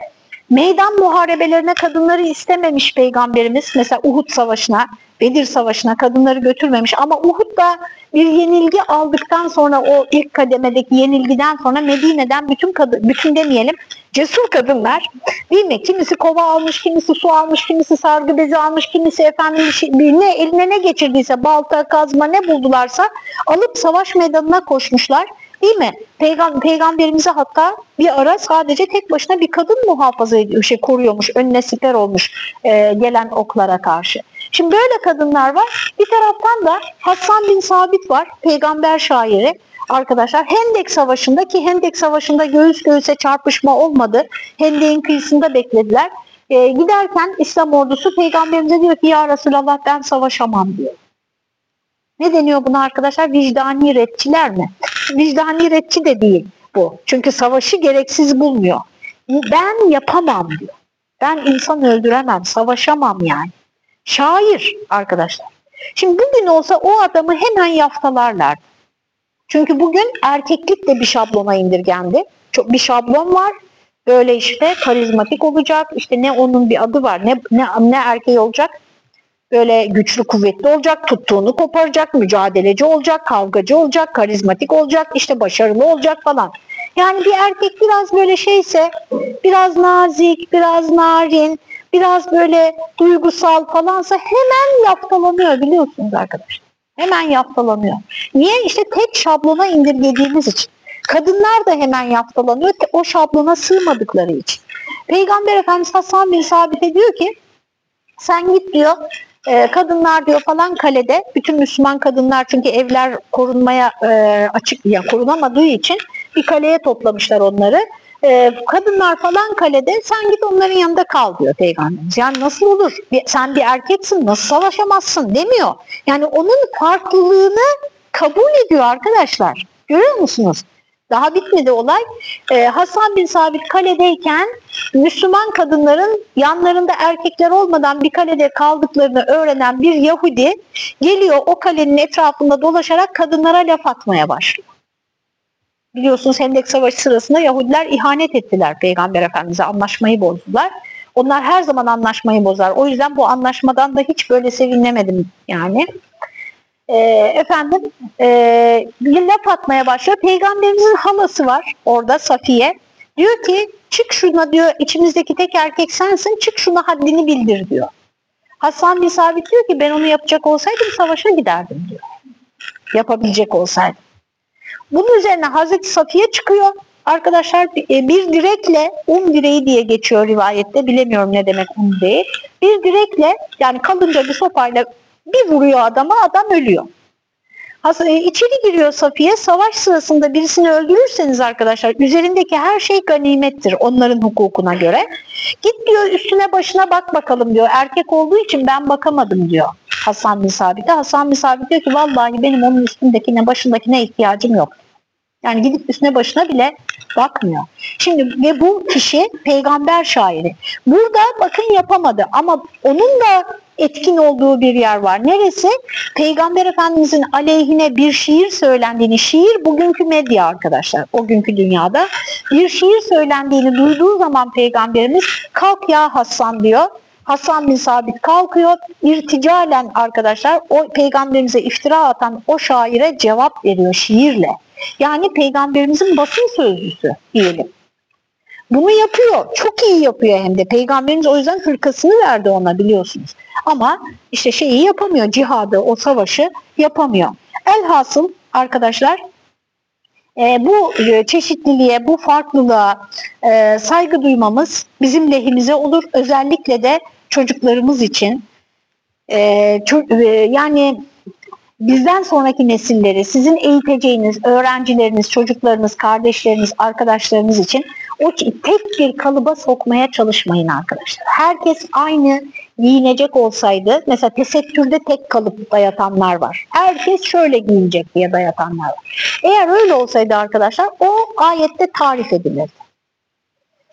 meydan muharebelerine kadınları istememiş Peygamberimiz. Mesela Uhud Savaşı'na, Bedir Savaşı'na kadınları götürmemiş. Ama Uhud'da bir yenilgi aldıktan sonra o ilk kademedeki yenilgiden sonra Medine'den bütün kadın, bütün demeyelim cesur kadınlar değil mi? Kimisi kova almış, kimisi su almış, kimisi sargı bezi almış, kimisi efendim şey, ne eline ne geçirdiyse balta, kazma ne buldularsa alıp savaş meydanına koşmuşlar. Değil mi? Peygam Peygamberimize hatta bir ara sadece tek başına bir kadın muhafaza ediyor, şey koruyormuş, önüne siper olmuş e, gelen oklara karşı. Şimdi böyle kadınlar var. Bir taraftan da Hasan bin Sabit var, peygamber şairi arkadaşlar Hendek Savaşı'nda ki Hendek Savaşı'nda göğüs göğüse çarpışma olmadı. Hendek'in kıyısında beklediler. E, giderken İslam ordusu peygamberimize diyor ki ya Resulallah ben savaşamam diyor. Ne deniyor buna arkadaşlar? Vicdani retçiler mi? Vicdani retçi de değil bu. Çünkü savaşı gereksiz bulmuyor. Ben yapamam diyor. Ben insan öldüremem, savaşamam yani. Şair arkadaşlar. Şimdi bugün olsa o adamı hemen yaftalarlar. Çünkü bugün erkeklik de bir şablona indirgendi. Çok bir şablon var. Böyle işte karizmatik olacak. İşte ne onun bir adı var. Ne ne, ne erkeği olacak? Böyle güçlü kuvvetli olacak, tuttuğunu koparacak, mücadeleci olacak, kavgacı olacak, karizmatik olacak, işte başarılı olacak falan. Yani bir erkek biraz böyle şeyse, biraz nazik, biraz narin, biraz böyle duygusal falansa hemen yaftalanıyor biliyorsunuz arkadaşlar. Hemen yaftalanıyor. Niye? İşte tek şablona indirgediğimiz için. Kadınlar da hemen yaftalanıyor o şablona sığmadıkları için. Peygamber Efendimiz Hasan bin Sabit'e diyor ki sen git diyor e, kadınlar diyor falan kalede bütün Müslüman kadınlar çünkü evler korunmaya e, açık ya korunamadığı için bir kaleye toplamışlar onları e, kadınlar falan kalede sen git onların yanında kal diyor peygamberimiz. Yani nasıl olur? Bir, sen bir erkeksin nasıl savaşamazsın demiyor. Yani onun farklılığını kabul ediyor arkadaşlar. Görüyor musunuz? Daha bitmedi olay. Ee, Hasan bin Sabit kaledeyken Müslüman kadınların yanlarında erkekler olmadan bir kalede kaldıklarını öğrenen bir Yahudi geliyor o kalenin etrafında dolaşarak kadınlara laf atmaya başlıyor biliyorsunuz Hendek Savaşı sırasında Yahudiler ihanet ettiler Peygamber Efendimiz'e anlaşmayı bozdular. Onlar her zaman anlaşmayı bozar. O yüzden bu anlaşmadan da hiç böyle sevinmedim yani. E, efendim e, laf atmaya başlıyor. Peygamberimizin halası var orada Safiye. Diyor ki çık şuna diyor içimizdeki tek erkek sensin çık şuna haddini bildir diyor. Hasan bin Sabit diyor ki ben onu yapacak olsaydım savaşa giderdim diyor. Yapabilecek olsaydım. Bunun üzerine Hazreti Safiye çıkıyor. Arkadaşlar e, bir direkle un direği diye geçiyor rivayette. Bilemiyorum ne demek un direği. Bir direkle yani kalınca bir sopayla bir vuruyor adama adam ölüyor. E, içeri giriyor Safiye. Savaş sırasında birisini öldürürseniz arkadaşlar üzerindeki her şey ganimettir onların hukukuna göre. Git diyor üstüne başına bak bakalım diyor. Erkek olduğu için ben bakamadım diyor Hasan bin. Hasan bin diyor ki vallahi benim onun üstündekine başındakine ihtiyacım yok. Yani gidip üstüne başına bile bakmıyor. Şimdi ve bu kişi peygamber şairi. Burada bakın yapamadı ama onun da etkin olduğu bir yer var. Neresi? Peygamber Efendimizin aleyhine bir şiir söylendiğini, şiir bugünkü medya arkadaşlar, o günkü dünyada bir şiir söylendiğini duyduğu zaman Peygamberimiz kalk ya Hasan diyor. Hasan bin Sabit kalkıyor, irticalen arkadaşlar o peygamberimize iftira atan o şaire cevap veriyor şiirle. Yani peygamberimizin basın sözcüsü diyelim. Bunu yapıyor. Çok iyi yapıyor hem de. Peygamberimiz o yüzden hırkasını verdi ona biliyorsunuz. Ama işte şeyi yapamıyor. Cihadı, o savaşı yapamıyor. Elhasıl arkadaşlar e, bu e, çeşitliliğe, bu farklılığa e, saygı duymamız bizim lehimize olur. Özellikle de çocuklarımız için. E, ço- e, yani bizden sonraki nesilleri, sizin eğiteceğiniz öğrencileriniz, çocuklarınız, kardeşleriniz, arkadaşlarınız için o tek bir kalıba sokmaya çalışmayın arkadaşlar. Herkes aynı giyinecek olsaydı, mesela tesettürde tek kalıp dayatanlar var. Herkes şöyle giyinecek diye dayatanlar var. Eğer öyle olsaydı arkadaşlar o ayette tarif edilirdi.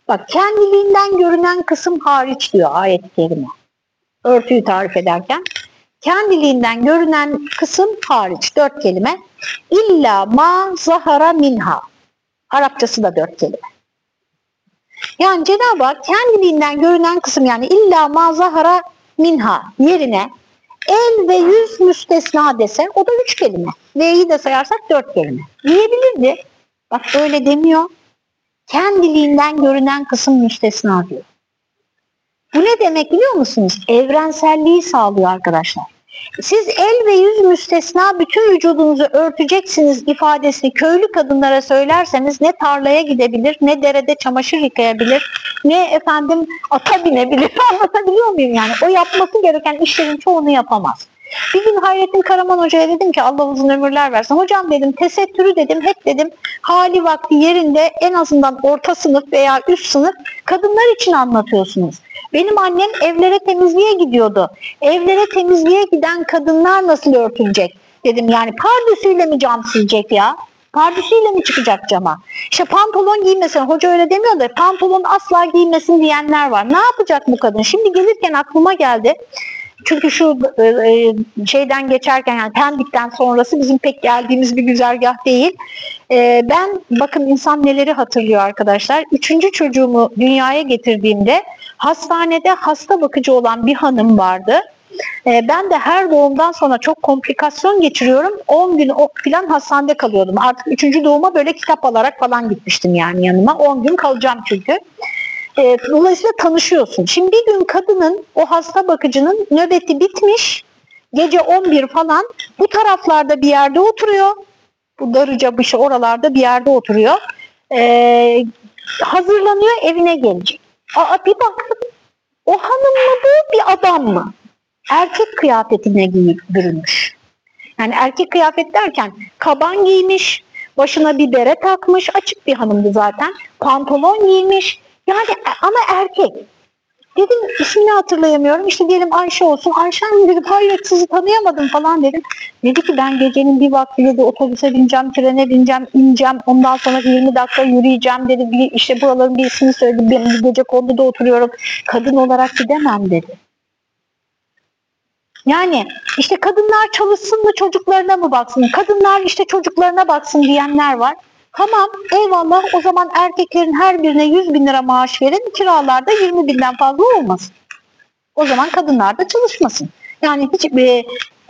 Bak kendiliğinden görünen kısım hariç diyor ayet-i kerime. Örtüyü tarif ederken kendiliğinden görünen kısım hariç dört kelime. İlla ma zahara minha. Arapçası da dört kelime. Yani Cenab-ı Hak kendiliğinden görünen kısım yani illa ma zahara minha yerine el ve yüz müstesna dese o da üç kelime. V'yi de sayarsak dört kelime. Diyebilirdi. Bak öyle demiyor. Kendiliğinden görünen kısım müstesna diyor. Bu ne demek biliyor musunuz? Evrenselliği sağlıyor arkadaşlar. Siz el ve yüz müstesna bütün vücudunuzu örteceksiniz ifadesini köylü kadınlara söylerseniz ne tarlaya gidebilir, ne derede çamaşır yıkayabilir, ne efendim ata binebilir. Anlatabiliyor muyum yani? O yapması gereken işlerin çoğunu yapamaz. Bir gün Hayrettin Karaman Hoca'ya dedim ki Allah uzun ömürler versin. Hocam dedim tesettürü dedim hep dedim hali vakti yerinde en azından orta sınıf veya üst sınıf kadınlar için anlatıyorsunuz. Benim annem evlere temizliğe gidiyordu. Evlere temizliğe giden kadınlar nasıl örtülecek? Dedim yani pardüsüyle mi cam silecek ya? Pardüsüyle mi çıkacak cama? İşte pantolon giymesin. Hoca öyle demiyor da pantolon asla giymesin diyenler var. Ne yapacak bu kadın? Şimdi gelirken aklıma geldi. Çünkü şu e, e, şeyden geçerken yani Pendik'ten sonrası bizim pek geldiğimiz bir güzergah değil. E, ben bakın insan neleri hatırlıyor arkadaşlar. Üçüncü çocuğumu dünyaya getirdiğimde hastanede hasta bakıcı olan bir hanım vardı. Ben de her doğumdan sonra çok komplikasyon geçiriyorum. 10 gün o falan hastanede kalıyordum. Artık üçüncü doğuma böyle kitap alarak falan gitmiştim yani yanıma. 10 gün kalacağım çünkü. E, dolayısıyla tanışıyorsun. Şimdi bir gün kadının, o hasta bakıcının nöbeti bitmiş. Gece 11 falan bu taraflarda bir yerde oturuyor. Bu Darıca Bışı oralarda bir yerde oturuyor. E, hazırlanıyor evine gelecek. Aa, bir baktım o hanım mı bu bir adam mı? Erkek kıyafetine bürünmüş. Yani erkek kıyafet derken kaban giymiş, başına bir bere takmış, açık bir hanımdı zaten. Pantolon giymiş, yani ama erkek. Dedim ismini hatırlayamıyorum. İşte diyelim Ayşe olsun. Ayşe mi dedim hayret sizi tanıyamadım falan dedim. Dedi ki ben gecenin bir vakti dedi otobüse bineceğim, trene bineceğim, ineceğim. Ondan sonra 20 dakika yürüyeceğim dedi. Bir, işte buraların bir ismini söyledi. Ben bir gece konuda oturuyorum. Kadın olarak gidemem dedi. Yani işte kadınlar çalışsın mı çocuklarına mı baksın? Kadınlar işte çocuklarına baksın diyenler var. Tamam eyvallah o zaman erkeklerin her birine 100 bin lira maaş verin kiralarda 20 binden fazla olmasın. O zaman kadınlar da çalışmasın. Yani hiç e,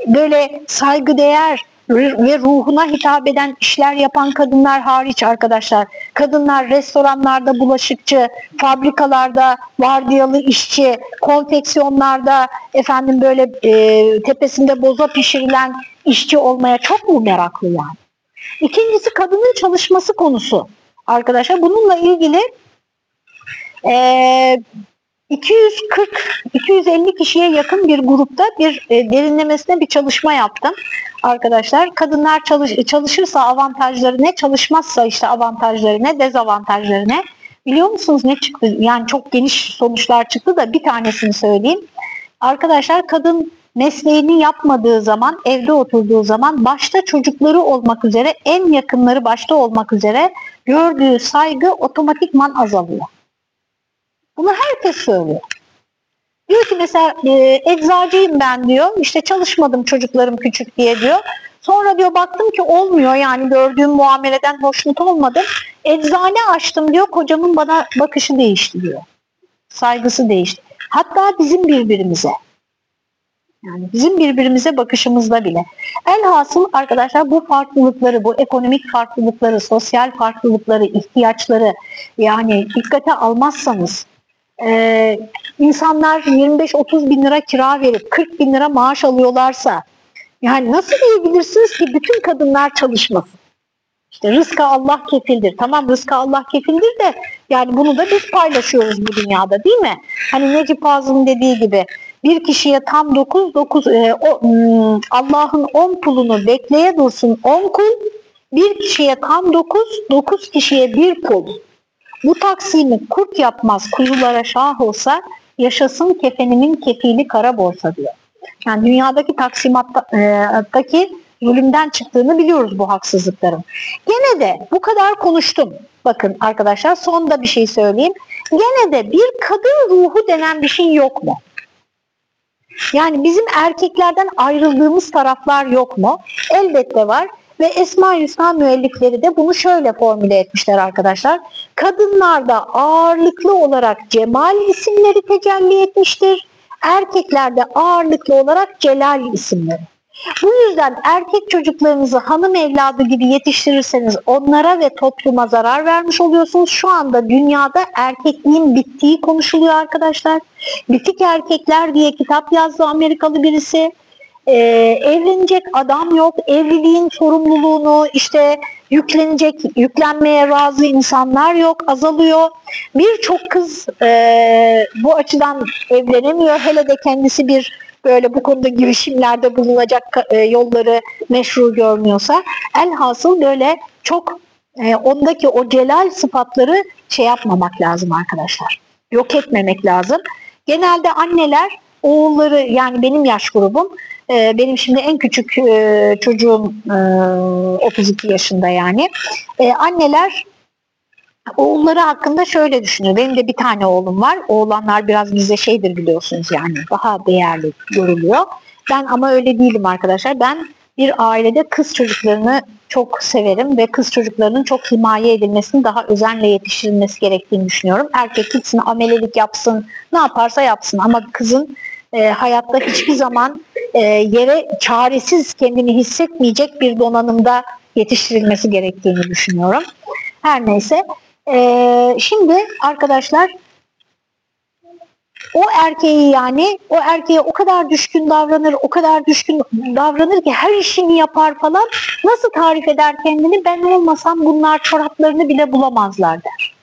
böyle saygıdeğer ve ruhuna hitap eden işler yapan kadınlar hariç arkadaşlar. Kadınlar restoranlarda bulaşıkçı, fabrikalarda vardiyalı işçi, konfeksiyonlarda efendim böyle e, tepesinde boza pişirilen işçi olmaya çok mu meraklı yani? İkincisi kadının çalışması konusu arkadaşlar. Bununla ilgili e, 240-250 kişiye yakın bir grupta bir e, derinlemesine bir çalışma yaptım arkadaşlar. Kadınlar çalış, çalışırsa avantajları ne, çalışmazsa işte avantajları ne, dezavantajları ne. Biliyor musunuz ne çıktı? Yani çok geniş sonuçlar çıktı da bir tanesini söyleyeyim. Arkadaşlar kadın mesleğini yapmadığı zaman, evde oturduğu zaman başta çocukları olmak üzere, en yakınları başta olmak üzere gördüğü saygı otomatikman azalıyor. Bunu herkes söylüyor. Diyor ki mesela e, eczacıyım ben diyor. İşte çalışmadım çocuklarım küçük diye diyor. Sonra diyor baktım ki olmuyor yani gördüğüm muameleden hoşnut olmadım. Eczane açtım diyor. Kocamın bana bakışı değişti diyor. Saygısı değişti. Hatta bizim birbirimize. Yani bizim birbirimize bakışımızda bile. Elhasıl arkadaşlar bu farklılıkları, bu ekonomik farklılıkları, sosyal farklılıkları, ihtiyaçları yani dikkate almazsanız e, insanlar 25-30 bin lira kira verip 40 bin lira maaş alıyorlarsa yani nasıl diyebilirsiniz ki bütün kadınlar çalışmasın? İşte rızka Allah kefildir. Tamam rızka Allah kefildir de yani bunu da biz paylaşıyoruz bu dünyada değil mi? Hani Necip Fazıl'ın dediği gibi bir kişiye tam 9 9 e, hmm, Allah'ın 10 pulunu bekleye dursun 10 kul. Bir kişiye tam 9 9 kişiye bir pul. Bu taksimi kurt yapmaz kuzulara şah olsa yaşasın kefenimin kefili kara borsa diyor. Yani dünyadaki taksimattaki zulümden çıktığını biliyoruz bu haksızlıkların. Gene de bu kadar konuştum. Bakın arkadaşlar son da bir şey söyleyeyim. Gene de bir kadın ruhu denen bir şey yok mu? Yani bizim erkeklerden ayrıldığımız taraflar yok mu? Elbette var. Ve Esma Hüsna müellifleri de bunu şöyle formüle etmişler arkadaşlar. Kadınlarda ağırlıklı olarak cemal isimleri tecelli etmiştir. Erkeklerde ağırlıklı olarak celal isimleri. Bu yüzden erkek çocuklarınızı hanım evladı gibi yetiştirirseniz onlara ve topluma zarar vermiş oluyorsunuz. Şu anda dünyada erkekliğin bittiği konuşuluyor arkadaşlar. Bitik Erkekler diye kitap yazdı Amerikalı birisi e, evlenecek adam yok. Evliliğin sorumluluğunu işte yüklenecek, yüklenmeye razı insanlar yok, azalıyor. Birçok kız e, bu açıdan evlenemiyor. Hele de kendisi bir böyle bu konuda girişimlerde bulunacak e, yolları meşru görmüyorsa elhasıl böyle çok e, ondaki o celal sıfatları şey yapmamak lazım arkadaşlar. Yok etmemek lazım. Genelde anneler oğulları yani benim yaş grubum ee, benim şimdi en küçük e, çocuğum 32 e, yaşında yani. Ee, anneler oğulları hakkında şöyle düşünüyor. Benim de bir tane oğlum var. Oğlanlar biraz bize şeydir biliyorsunuz yani daha değerli görülüyor. Ben ama öyle değilim arkadaşlar. Ben bir ailede kız çocuklarını çok severim ve kız çocuklarının çok himaye edilmesini daha özenle yetiştirilmesi gerektiğini düşünüyorum. Erkek gitsin amelelik yapsın ne yaparsa yapsın ama kızın e, hayatta hiçbir zaman e, yere çaresiz kendini hissetmeyecek bir donanımda yetiştirilmesi gerektiğini düşünüyorum. Her neyse. E, şimdi arkadaşlar o erkeği yani o erkeğe o kadar düşkün davranır, o kadar düşkün davranır ki her işini yapar falan. Nasıl tarif eder kendini? Ben olmasam bunlar çoraplarını bile bulamazlar der.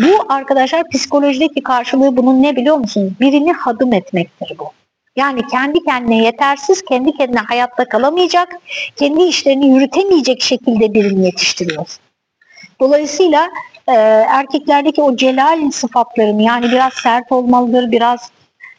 Bu arkadaşlar psikolojideki karşılığı bunun ne biliyor musunuz? Birini hadım etmektir bu. Yani kendi kendine yetersiz, kendi kendine hayatta kalamayacak, kendi işlerini yürütemeyecek şekilde birini yetiştiriyor. Dolayısıyla e, erkeklerdeki o celal sıfatlarını yani biraz sert olmalıdır, biraz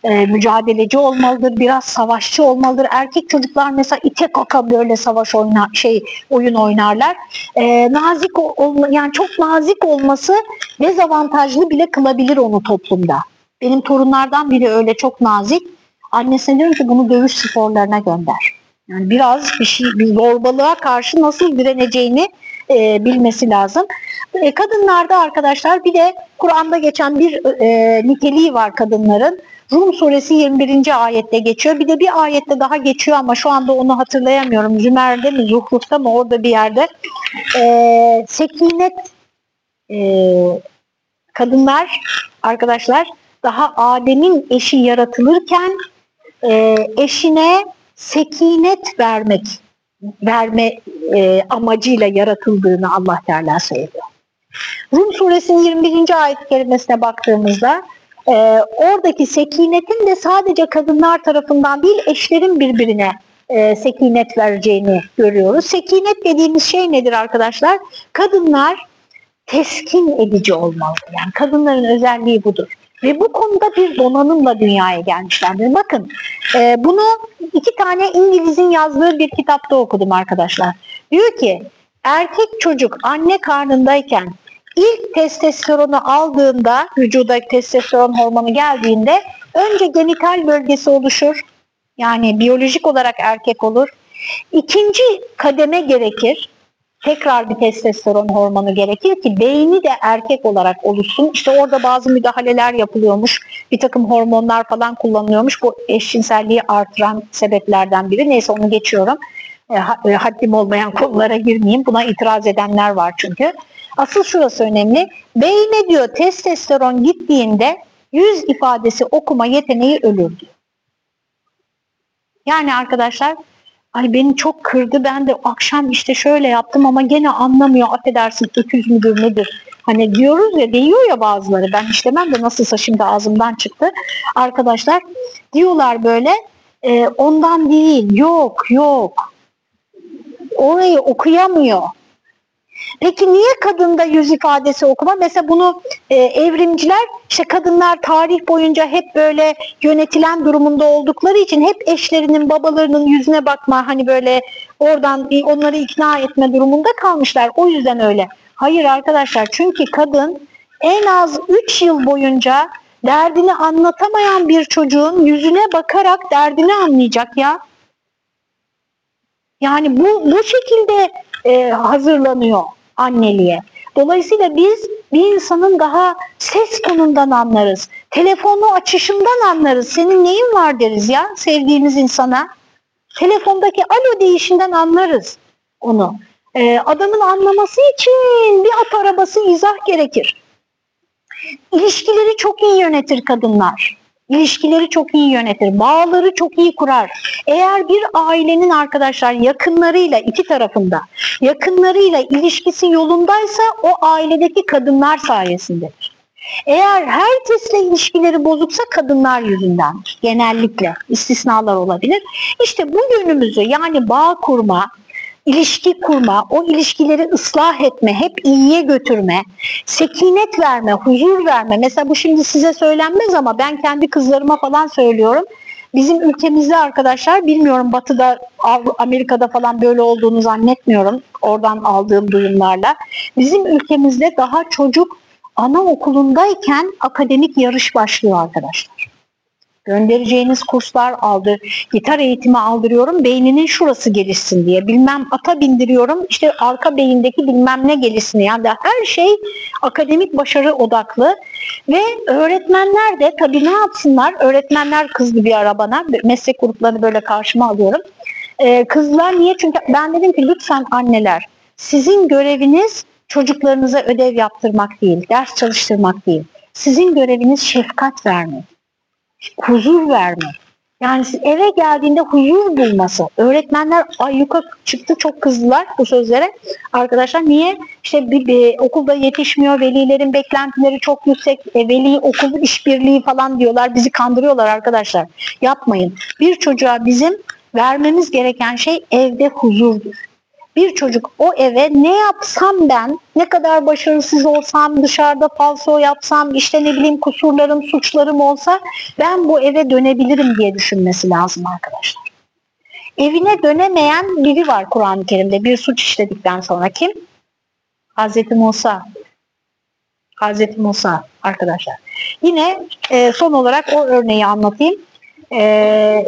e, mücadeleci olmalıdır, biraz savaşçı olmalıdır. Erkek çocuklar mesela ite kaka böyle savaş oynar, şey oyun oynarlar. E, nazik olma, yani çok nazik olması dezavantajlı bile kılabilir onu toplumda. Benim torunlardan biri öyle çok nazik. Annesine diyorum ki bunu dövüş sporlarına gönder. Yani biraz bir şey, bir zorbalığa karşı nasıl direneceğini e, bilmesi lazım. E, kadınlarda arkadaşlar bir de Kur'an'da geçen bir e, niteliği var kadınların. Rum suresi 21. ayette geçiyor. Bir de bir ayette daha geçiyor ama şu anda onu hatırlayamıyorum. Zümer'de mi, Zuhruf'ta mı orada bir yerde. E, sekinet e, kadınlar arkadaşlar daha Adem'in eşi yaratılırken e, eşine sekinet vermek verme e, amacıyla yaratıldığını Allah Teala söylüyor. Rum suresinin 21. ayet kelimesine baktığımızda e, oradaki sekinetin de sadece kadınlar tarafından değil eşlerin birbirine e, sekinet vereceğini görüyoruz. Sekinet dediğimiz şey nedir arkadaşlar? Kadınlar teskin edici olmalı. Yani kadınların özelliği budur. Ve bu konuda bir donanımla dünyaya gelmişlerdir. Bakın e, bunu iki tane İngiliz'in yazdığı bir kitapta okudum arkadaşlar. Diyor ki erkek çocuk anne karnındayken ilk testosteronu aldığında vücuda testosteron hormonu geldiğinde önce genital bölgesi oluşur. Yani biyolojik olarak erkek olur. İkinci kademe gerekir tekrar bir testosteron hormonu gerekir ki beyni de erkek olarak oluşsun. İşte orada bazı müdahaleler yapılıyormuş. Bir takım hormonlar falan kullanılıyormuş. Bu eşcinselliği artıran sebeplerden biri. Neyse onu geçiyorum. E, e, haddim olmayan konulara girmeyeyim. Buna itiraz edenler var çünkü. Asıl şurası önemli. Beyne diyor testosteron gittiğinde yüz ifadesi okuma yeteneği ölür diyor. Yani arkadaşlar ay beni çok kırdı. Ben de akşam işte şöyle yaptım ama gene anlamıyor. Affedersin öküz müdür nedir? Hani diyoruz ya diyor ya bazıları. Ben işlemem de nasılsa şimdi ağzımdan çıktı. Arkadaşlar diyorlar böyle e, ondan değil yok yok. Orayı okuyamıyor Peki niye kadında yüz ifadesi okuma? Mesela bunu e, evrimciler işte kadınlar tarih boyunca hep böyle yönetilen durumunda oldukları için hep eşlerinin babalarının yüzüne bakma hani böyle oradan onları ikna etme durumunda kalmışlar. O yüzden öyle. Hayır arkadaşlar çünkü kadın en az 3 yıl boyunca derdini anlatamayan bir çocuğun yüzüne bakarak derdini anlayacak ya. Yani bu bu şekilde e, hazırlanıyor anneliğe. Dolayısıyla biz bir insanın daha ses tonundan anlarız. Telefonu açışından anlarız. Senin neyin var deriz ya sevdiğimiz insana. Telefondaki alo deyişinden anlarız onu. Ee, adamın anlaması için bir at arabası izah gerekir. İlişkileri çok iyi yönetir kadınlar ilişkileri çok iyi yönetir, bağları çok iyi kurar. Eğer bir ailenin arkadaşlar yakınlarıyla iki tarafında yakınlarıyla ilişkisi yolundaysa o ailedeki kadınlar sayesindedir. Eğer herkesle ilişkileri bozuksa kadınlar yüzünden genellikle istisnalar olabilir. İşte bu yönümüzü yani bağ kurma, ilişki kurma, o ilişkileri ıslah etme, hep iyiye götürme, sekinet verme, huzur verme. Mesela bu şimdi size söylenmez ama ben kendi kızlarıma falan söylüyorum. Bizim ülkemizde arkadaşlar bilmiyorum batıda Amerika'da falan böyle olduğunu zannetmiyorum oradan aldığım duyumlarla. Bizim ülkemizde daha çocuk anaokulundayken akademik yarış başlıyor arkadaşlar göndereceğiniz kurslar aldı. Gitar eğitimi aldırıyorum beyninin şurası gelişsin diye. Bilmem ata bindiriyorum işte arka beyindeki bilmem ne gelişsin. Yani her şey akademik başarı odaklı ve öğretmenler de tabii ne yapsınlar? Öğretmenler kızdı bir ara bana. Meslek gruplarını böyle karşıma alıyorum. Ee, kızlar niye? Çünkü ben dedim ki lütfen anneler sizin göreviniz çocuklarınıza ödev yaptırmak değil, ders çalıştırmak değil. Sizin göreviniz şefkat vermek huzur vermek. Yani eve geldiğinde huzur bulması. Öğretmenler ayyuka çıktı çok kızdılar bu sözlere. Arkadaşlar niye? İşte bir, bir okulda yetişmiyor, velilerin beklentileri çok yüksek, e, veli okul işbirliği falan diyorlar. Bizi kandırıyorlar arkadaşlar. Yapmayın. Bir çocuğa bizim vermemiz gereken şey evde huzurdur bir çocuk o eve ne yapsam ben, ne kadar başarısız olsam, dışarıda falso yapsam, işte ne bileyim kusurlarım, suçlarım olsa ben bu eve dönebilirim diye düşünmesi lazım arkadaşlar. Evine dönemeyen biri var Kur'an-ı Kerim'de bir suç işledikten sonra kim? Hazreti Musa. Hazreti Musa arkadaşlar. Yine e, son olarak o örneği anlatayım. E,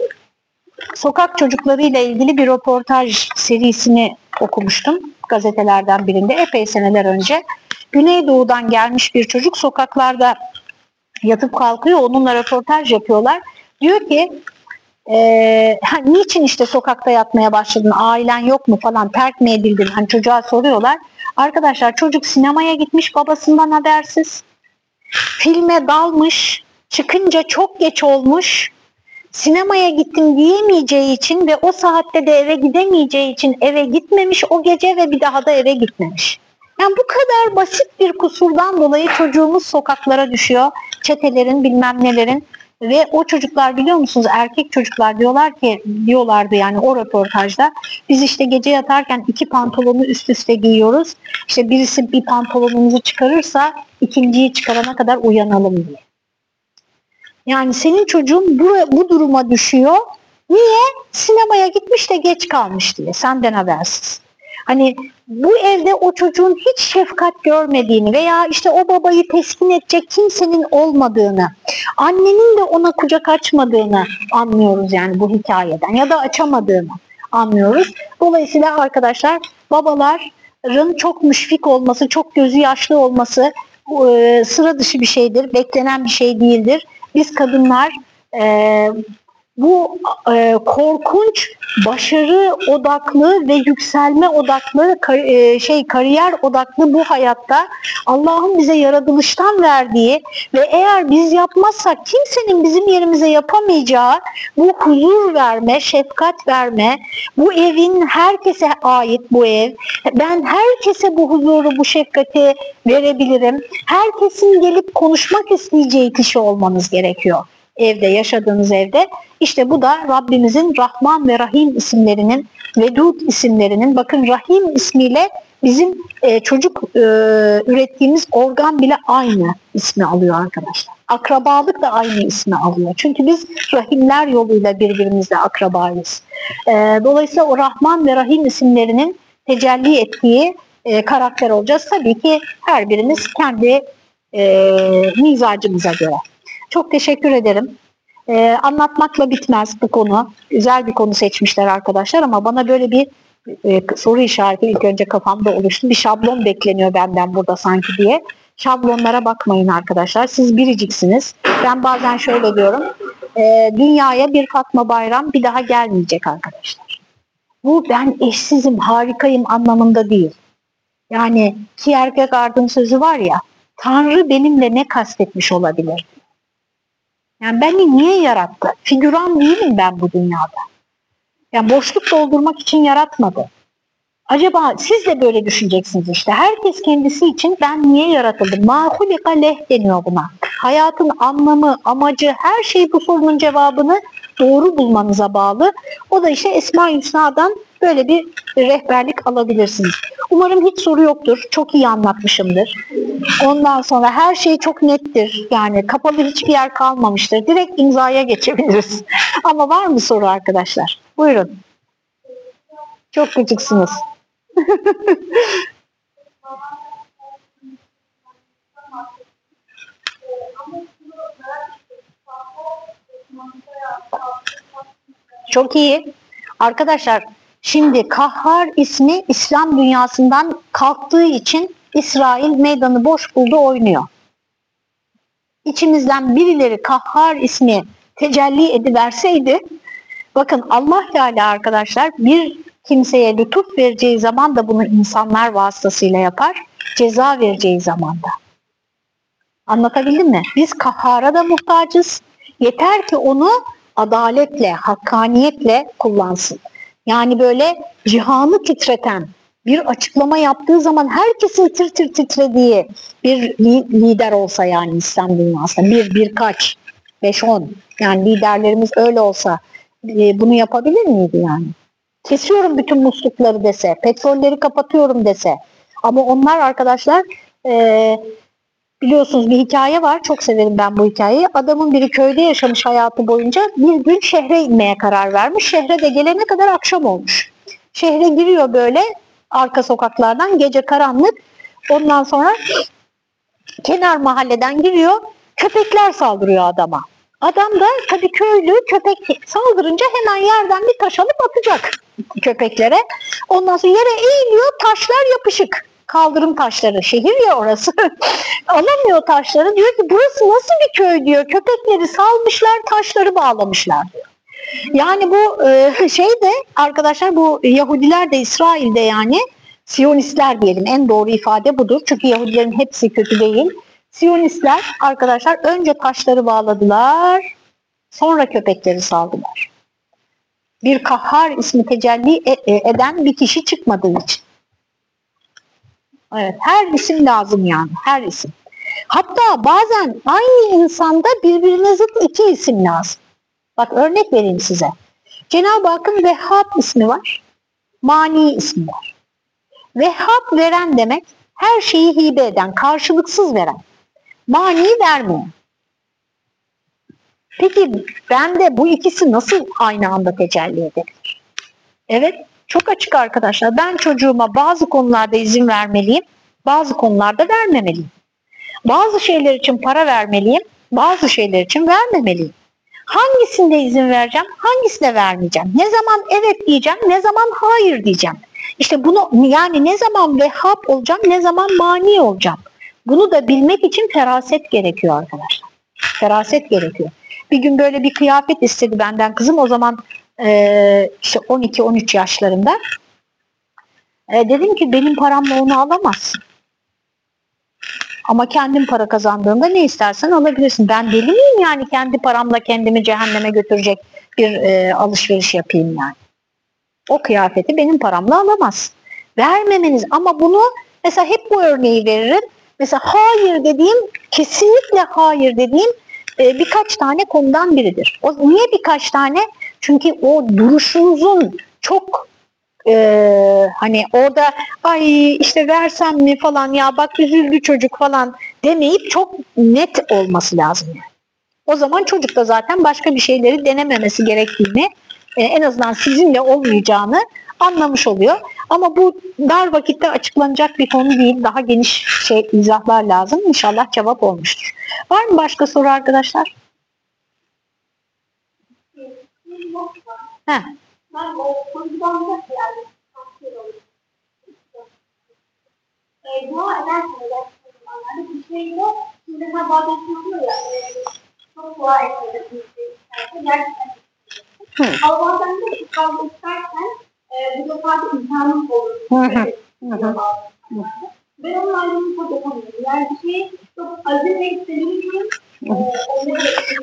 sokak çocukları ile ilgili bir röportaj serisini okumuştum gazetelerden birinde epey seneler önce. Güneydoğu'dan gelmiş bir çocuk sokaklarda yatıp kalkıyor. Onunla röportaj yapıyorlar. Diyor ki e, niçin işte sokakta yatmaya başladın, ailen yok mu falan, terk mi edildin? Hani çocuğa soruyorlar. Arkadaşlar çocuk sinemaya gitmiş babasından habersiz. Filme dalmış, çıkınca çok geç olmuş sinemaya gittim diyemeyeceği için ve o saatte de eve gidemeyeceği için eve gitmemiş o gece ve bir daha da eve gitmemiş. Yani bu kadar basit bir kusurdan dolayı çocuğumuz sokaklara düşüyor. çetelerin bilmem nelerin ve o çocuklar biliyor musunuz erkek çocuklar diyorlar ki diyorlardı yani o röportajda biz işte gece yatarken iki pantolonu üst üste giyiyoruz. İşte birisi bir pantolonumuzu çıkarırsa ikinciyi çıkarana kadar uyanalım diye. Yani senin çocuğun bu, bu duruma düşüyor. Niye? Sinemaya gitmiş de geç kalmış diye. Senden habersiz. Hani bu evde o çocuğun hiç şefkat görmediğini veya işte o babayı teskin edecek kimsenin olmadığını, annenin de ona kucak açmadığını anlıyoruz yani bu hikayeden ya da açamadığını anlıyoruz. Dolayısıyla arkadaşlar babaların çok müşfik olması, çok gözü yaşlı olması e, sıra dışı bir şeydir, beklenen bir şey değildir. Biz kadınlar e, bu e, korkunç başarı odaklı ve yükselme odaklı kar, e, şey kariyer odaklı bu hayatta Allah'ın bize yaratılıştan verdiği ve eğer biz yapmazsak kimsenin bizim yerimize yapamayacağı bu huzur verme, şefkat verme, bu evin herkese ait bu ev. Ben herkese bu huzuru, bu şefkati verebilirim. Herkesin gelip konuşmak isteyeceği kişi olmanız gerekiyor evde, yaşadığınız evde. İşte bu da Rabbimizin Rahman ve Rahim isimlerinin, Vedud isimlerinin, bakın Rahim ismiyle bizim e, çocuk e, ürettiğimiz organ bile aynı ismi alıyor arkadaşlar. Akrabalık da aynı ismi alıyor. Çünkü biz rahimler yoluyla birbirimizle akrabayız. E, dolayısıyla o Rahman ve Rahim isimlerinin tecelli ettiği e, karakter olacağız. Tabii ki her birimiz kendi e, mizacımıza göre. Çok teşekkür ederim. Ee, anlatmakla bitmez bu konu. Güzel bir konu seçmişler arkadaşlar ama bana böyle bir e, soru işareti ilk önce kafamda oluştu. Bir şablon bekleniyor benden burada sanki diye. Şablonlara bakmayın arkadaşlar. Siz biriciksiniz. Ben bazen şöyle diyorum. E, dünyaya bir Fatma Bayram bir daha gelmeyecek arkadaşlar. Bu ben eşsizim, harikayım anlamında değil. Yani Kierkegaard'ın sözü var ya, Tanrı benimle ne kastetmiş olabilir? Yani beni niye yarattı? Figüran değilim ben bu dünyada. Yani boşluk doldurmak için yaratmadı. Acaba siz de böyle düşüneceksiniz işte. Herkes kendisi için ben niye yaratıldım? Mahulika leh deniyor buna. Hayatın anlamı, amacı, her şey bu sorunun cevabını doğru bulmanıza bağlı. O da işte Esma-i Hüsna'dan böyle bir rehberlik alabilirsiniz. Umarım hiç soru yoktur. Çok iyi anlatmışımdır. Ondan sonra her şey çok nettir. Yani kapalı hiçbir yer kalmamıştır. Direkt imzaya geçebiliriz. Ama var mı soru arkadaşlar? Buyurun. Çok gıcıksınız. Çok iyi. Arkadaşlar şimdi Kahhar ismi İslam dünyasından kalktığı için İsrail meydanı boş buldu oynuyor. İçimizden birileri Kahhar ismi tecelli ediverseydi bakın Allah Teala arkadaşlar bir kimseye lütuf vereceği zaman da bunu insanlar vasıtasıyla yapar. Ceza vereceği zaman da. Anlatabildim mi? Biz kahhara da muhtacız. Yeter ki onu adaletle, hakkaniyetle kullansın. Yani böyle cihanı titreten bir açıklama yaptığı zaman herkesin tir tir titrediği bir lider olsa yani İslam dünyasında bir birkaç, beş on yani liderlerimiz öyle olsa e, bunu yapabilir miydi yani? Kesiyorum bütün muslukları dese, petrolleri kapatıyorum dese. Ama onlar arkadaşlar e, biliyorsunuz bir hikaye var. Çok severim ben bu hikayeyi. Adamın biri köyde yaşamış hayatı boyunca bir gün şehre inmeye karar vermiş. Şehre de gelene kadar akşam olmuş. Şehre giriyor böyle arka sokaklardan gece karanlık. Ondan sonra kenar mahalleden giriyor. Köpekler saldırıyor adama. Adam da tabii köylü köpek saldırınca hemen yerden bir taş alıp atacak köpeklere. Ondan sonra yere eğiliyor taşlar yapışık kaldırım taşları. Şehir ya orası. Alamıyor taşları. Diyor ki burası nasıl bir köy diyor. Köpekleri salmışlar, taşları bağlamışlar diyor. Yani bu e, şey de arkadaşlar bu Yahudiler de İsrail'de yani Siyonistler diyelim en doğru ifade budur. Çünkü Yahudilerin hepsi kötü değil. Siyonistler arkadaşlar önce taşları bağladılar sonra köpekleri saldılar. Bir kahhar ismi tecelli e, e, eden bir kişi çıkmadığı için. Evet, her isim lazım yani, her isim. Hatta bazen aynı insanda birbirine zıt iki isim lazım. Bak örnek vereyim size. Cenab-ı Hakk'ın Vehhab ismi var. Mani ismi var. Vehhab veren demek her şeyi hibe eden, karşılıksız veren. Mani vermiyor. Peki ben de bu ikisi nasıl aynı anda tecelli edebilir? Evet, çok açık arkadaşlar. Ben çocuğuma bazı konularda izin vermeliyim, bazı konularda vermemeliyim. Bazı şeyler için para vermeliyim, bazı şeyler için vermemeliyim. Hangisinde izin vereceğim, hangisine vermeyeceğim? Ne zaman evet diyeceğim, ne zaman hayır diyeceğim. İşte bunu yani ne zaman vehhab olacağım, ne zaman mani olacağım. Bunu da bilmek için feraset gerekiyor arkadaşlar. Feraset gerekiyor. Bir gün böyle bir kıyafet istedi benden kızım. O zaman e, işte 12-13 yaşlarında. E, dedim ki benim paramla onu alamazsın. Ama kendin para kazandığında ne istersen alabilirsin. Ben deli miyim yani kendi paramla kendimi cehenneme götürecek bir e, alışveriş yapayım yani. O kıyafeti benim paramla alamaz. Vermemeniz ama bunu mesela hep bu örneği veririm. Mesela hayır dediğim, kesinlikle hayır dediğim e, birkaç tane konudan biridir. O, niye birkaç tane? Çünkü o duruşunuzun çok e, hani orada ay işte versem mi falan ya bak üzüldü çocuk falan demeyip çok net olması lazım. O zaman çocuk da zaten başka bir şeyleri denememesi gerektiğini e, en azından sizinle olmayacağını anlamış oluyor. Ama bu dar vakitte açıklanacak bir konu değil. Daha geniş şey izahlar lazım. İnşallah cevap olmuştur. Var mı başka soru arkadaşlar? Heh. Dua ederseniz zamanlarda bir şey yok. Şimdi mesela bazen şey oluyor ya, çok dua etmeniz gerçekten. Hı. Ama bazen de ifade istersen bu defa da imkanım olur. Ben onun ayrımını çok yapamıyorum. Yani bir şey çok azimle istediğim için e,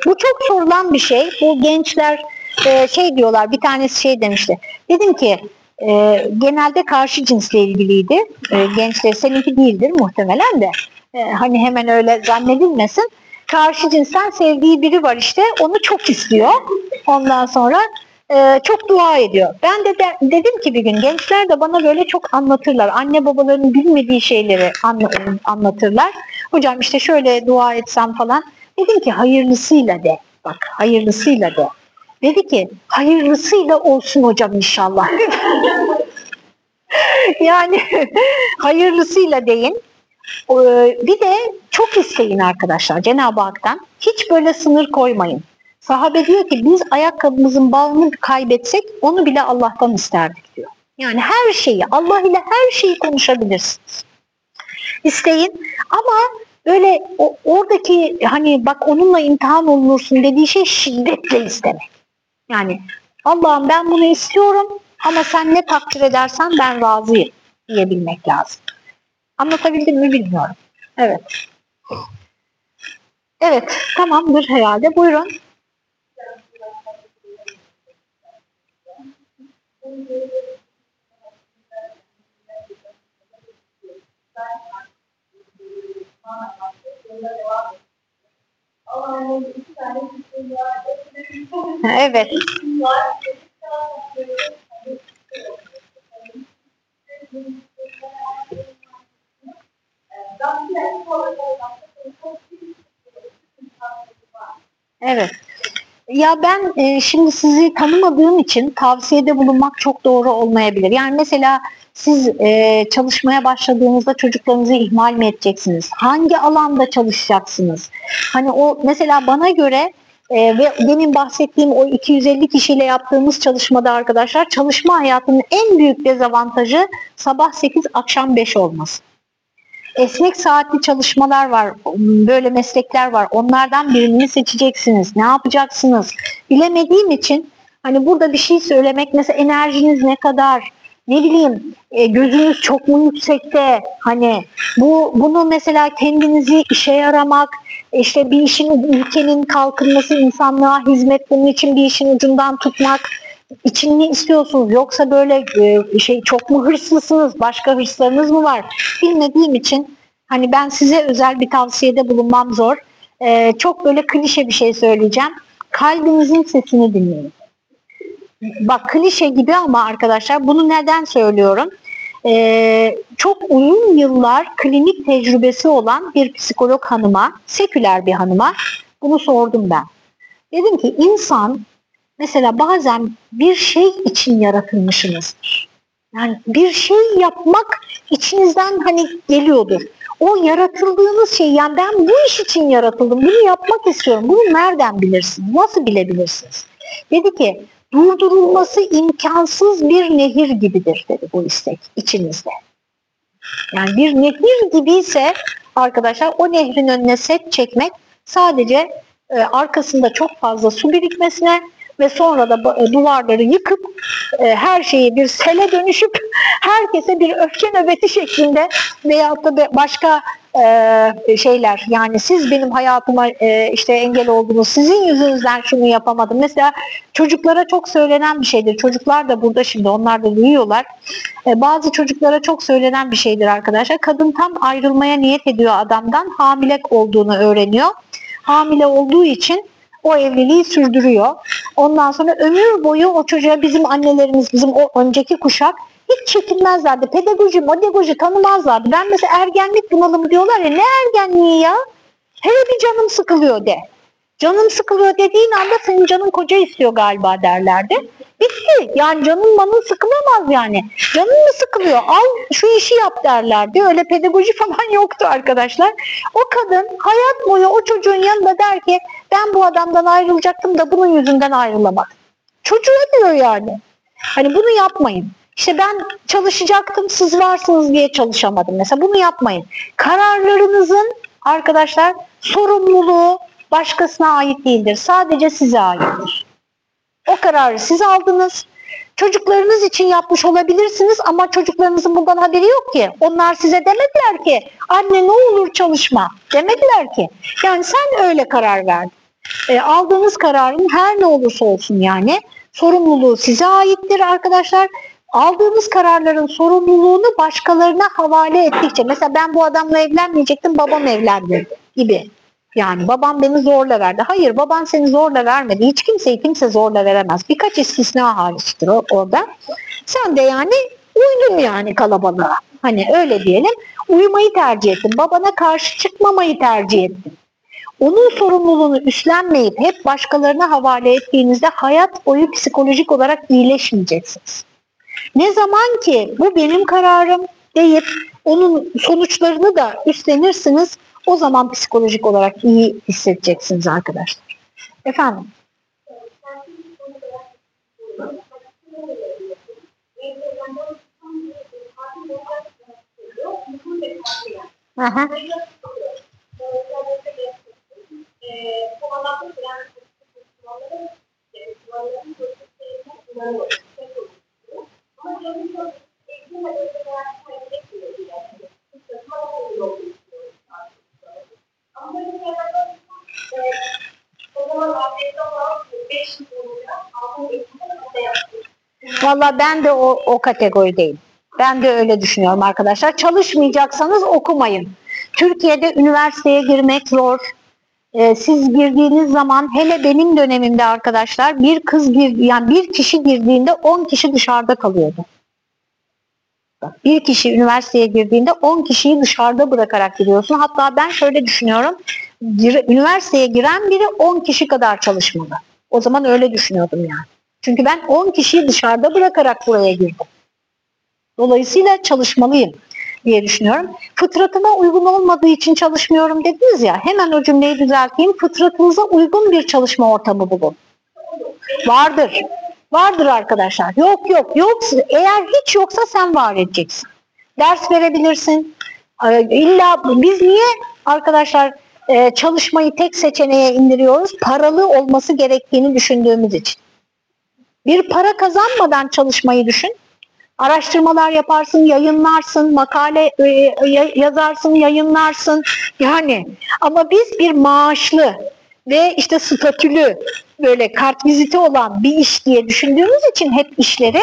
Bu çok sorulan bir şey. Bu gençler e, şey diyorlar, bir tanesi şey demişti. Dedim ki e, genelde karşı cinsle ilgiliydi. E, gençler seninki değildir muhtemelen de. E, hani hemen öyle zannedilmesin. Karşı cinsten sevdiği biri var işte. Onu çok istiyor. Ondan sonra e, çok dua ediyor. Ben de, de dedim ki bir gün gençler de bana böyle çok anlatırlar. Anne babaların bilmediği şeyleri anla, anlatırlar. Hocam işte şöyle dua etsem falan. Dedim ki hayırlısıyla de. Bak hayırlısıyla de. Dedi ki hayırlısıyla olsun hocam inşallah. yani hayırlısıyla deyin. Ee, Bir de çok isteyin arkadaşlar Cenab-ı Hak'tan. Hiç böyle sınır koymayın. Sahabe diyor ki biz ayakkabımızın bağını kaybetsek onu bile Allah'tan isterdik diyor. Yani her şeyi Allah ile her şeyi konuşabilirsiniz. İsteyin ama böyle o, oradaki hani bak onunla imtihan olunursun dediği şey şiddetle istemek. Yani Allah'ım ben bunu istiyorum ama sen ne takdir edersen ben razıyım diyebilmek lazım. Anlatabildim mi bilmiyorum. Evet. Evet tamamdır herhalde. Buyurun. Allah'ın Evet. Evet. Ya ben e, şimdi sizi tanımadığım için tavsiyede bulunmak çok doğru olmayabilir. Yani mesela siz e, çalışmaya başladığınızda çocuklarınızı ihmal mi edeceksiniz? Hangi alanda çalışacaksınız? Hani o mesela bana göre e, ve demin bahsettiğim o 250 kişiyle yaptığımız çalışmada arkadaşlar çalışma hayatının en büyük dezavantajı sabah 8 akşam 5 olması. Esnek saatli çalışmalar var, böyle meslekler var. Onlardan birini seçeceksiniz. Ne yapacaksınız? Bilemediğim için hani burada bir şey söylemek mesela enerjiniz ne kadar, ne bileyim e, gözünüz çok mu yüksekte hani bu bunu mesela kendinizi işe yaramak işte bir işin ülkenin kalkınması insanlığa hizmet bunun için bir işin ucundan tutmak için ne istiyorsunuz yoksa böyle e, şey çok mu hırslısınız başka hırslarınız mı var bilmediğim için Hani ben size özel bir tavsiyede bulunmam zor. Ee, çok böyle klişe bir şey söyleyeceğim. Kalbinizin sesini dinleyin. Bak klişe gibi ama arkadaşlar bunu neden söylüyorum? Ee, çok uzun yıllar klinik tecrübesi olan bir psikolog hanıma, seküler bir hanıma bunu sordum ben. Dedim ki insan mesela bazen bir şey için yaratılmışsınızdır. Yani bir şey yapmak içinizden hani geliyordur. O yaratıldığınız şey yani ben bu iş için yaratıldım, bunu yapmak istiyorum. Bunu nereden bilirsiniz? Nasıl bilebilirsiniz? Dedi ki durdurulması imkansız bir nehir gibidir dedi bu istek içinizde. Yani bir nehir gibiyse arkadaşlar o nehrin önüne set çekmek sadece e, arkasında çok fazla su birikmesine ve sonra da e, duvarları yıkıp e, her şeyi bir sele dönüşüp herkese bir öfke nöbeti şeklinde veyahut da başka e, şeyler. Yani siz benim hayatıma e, işte engel oldunuz. Sizin yüzünüzden şunu yapamadım. Mesela çocuklara çok söylenen bir şeydir. Çocuklar da burada şimdi onlar da duyuyorlar. E, bazı çocuklara çok söylenen bir şeydir arkadaşlar. Kadın tam ayrılmaya niyet ediyor adamdan. Hamile olduğunu öğreniyor. Hamile olduğu için o evliliği sürdürüyor. Ondan sonra ömür boyu o çocuğa bizim annelerimiz, bizim o önceki kuşak hiç çekinmezlerdi. Pedagoji, modagoji tanımazlardı. Ben mesela ergenlik bunalımı diyorlar ya ne ergenliği ya? Hele bir canım sıkılıyor de. Canım sıkılıyor dediğin anda senin canın koca istiyor galiba derlerdi. Bitti. Yani canın manın sıkılamaz yani. Canın mı sıkılıyor? Al şu işi yap derlerdi. Öyle pedagoji falan yoktu arkadaşlar. O kadın hayat boyu o çocuğun yanında der ki ben bu adamdan ayrılacaktım da bunun yüzünden ayrılamadım. Çocuğa diyor yani. Hani bunu yapmayın. İşte ben çalışacaktım siz varsınız diye çalışamadım. Mesela bunu yapmayın. Kararlarınızın arkadaşlar sorumluluğu başkasına ait değildir. Sadece size aittir. O kararı siz aldınız. Çocuklarınız için yapmış olabilirsiniz ama çocuklarınızın bundan haberi yok ki. Onlar size demediler ki anne ne olur çalışma demediler ki. Yani sen öyle karar verdin. E, aldığınız kararın her ne olursa olsun yani sorumluluğu size aittir arkadaşlar. Aldığınız kararların sorumluluğunu başkalarına havale ettikçe mesela ben bu adamla evlenmeyecektim babam evlendirdi gibi. Yani babam beni zorla verdi. Hayır baban seni zorla vermedi. Hiç kimseyi kimse zorla veremez. Birkaç istisna hariçtir o, orada. Sen de yani uydun yani kalabalığa. Hani öyle diyelim. Uyumayı tercih ettin. Babana karşı çıkmamayı tercih ettin. Onun sorumluluğunu üstlenmeyip hep başkalarına havale ettiğinizde hayat boyu psikolojik olarak iyileşmeyeceksiniz. Ne zaman ki bu benim kararım deyip onun sonuçlarını da üstlenirsiniz o zaman psikolojik olarak iyi hissedeceksiniz arkadaşlar. Efendim? Aha. Valla ben de o, o kategorideyim. Ben de öyle düşünüyorum arkadaşlar. Çalışmayacaksanız okumayın. Türkiye'de üniversiteye girmek zor. Ee, siz girdiğiniz zaman hele benim dönemimde arkadaşlar bir kız gir, yani bir kişi girdiğinde 10 kişi dışarıda kalıyordu. Bir kişi üniversiteye girdiğinde 10 kişiyi dışarıda bırakarak giriyorsun. Hatta ben şöyle düşünüyorum. Üniversiteye giren biri 10 kişi kadar çalışmalı. O zaman öyle düşünüyordum yani. Çünkü ben 10 kişiyi dışarıda bırakarak buraya girdim. Dolayısıyla çalışmalıyım diye düşünüyorum. Fıtratıma uygun olmadığı için çalışmıyorum dediniz ya. Hemen o cümleyi düzelteyim. Fıtratınıza uygun bir çalışma ortamı bulun. Vardır. Vardır arkadaşlar. Yok yok. Yok. Eğer hiç yoksa sen var edeceksin. Ders verebilirsin. Ee, illa biz niye arkadaşlar e, çalışmayı tek seçeneğe indiriyoruz? Paralı olması gerektiğini düşündüğümüz için. Bir para kazanmadan çalışmayı düşün. Araştırmalar yaparsın, yayınlarsın, makale e, yazarsın, yayınlarsın. Yani ama biz bir maaşlı ve işte statülü böyle kart viziti olan bir iş diye düşündüğümüz için hep işleri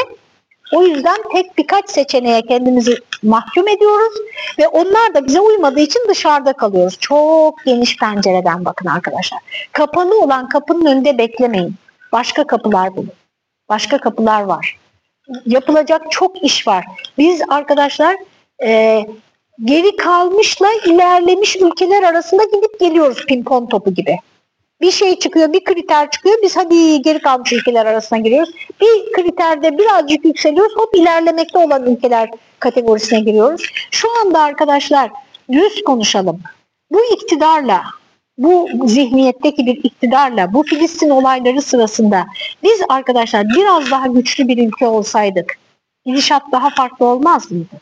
O yüzden tek birkaç seçeneğe kendimizi mahkum ediyoruz ve onlar da bize uymadığı için dışarıda kalıyoruz. Çok geniş pencereden bakın arkadaşlar. Kapalı olan kapının önünde beklemeyin. Başka kapılar bulun. Başka kapılar var. Yapılacak çok iş var. Biz arkadaşlar e, geri kalmışla ilerlemiş ülkeler arasında gidip geliyoruz pimpon topu gibi. Bir şey çıkıyor, bir kriter çıkıyor. Biz hadi geri kalmış ülkeler arasına giriyoruz. Bir kriterde birazcık yükseliyoruz. Hop ilerlemekte olan ülkeler kategorisine giriyoruz. Şu anda arkadaşlar dürüst konuşalım. Bu iktidarla, bu zihniyetteki bir iktidarla, bu Filistin olayları sırasında biz arkadaşlar biraz daha güçlü bir ülke olsaydık gidişat daha farklı olmaz mıydı?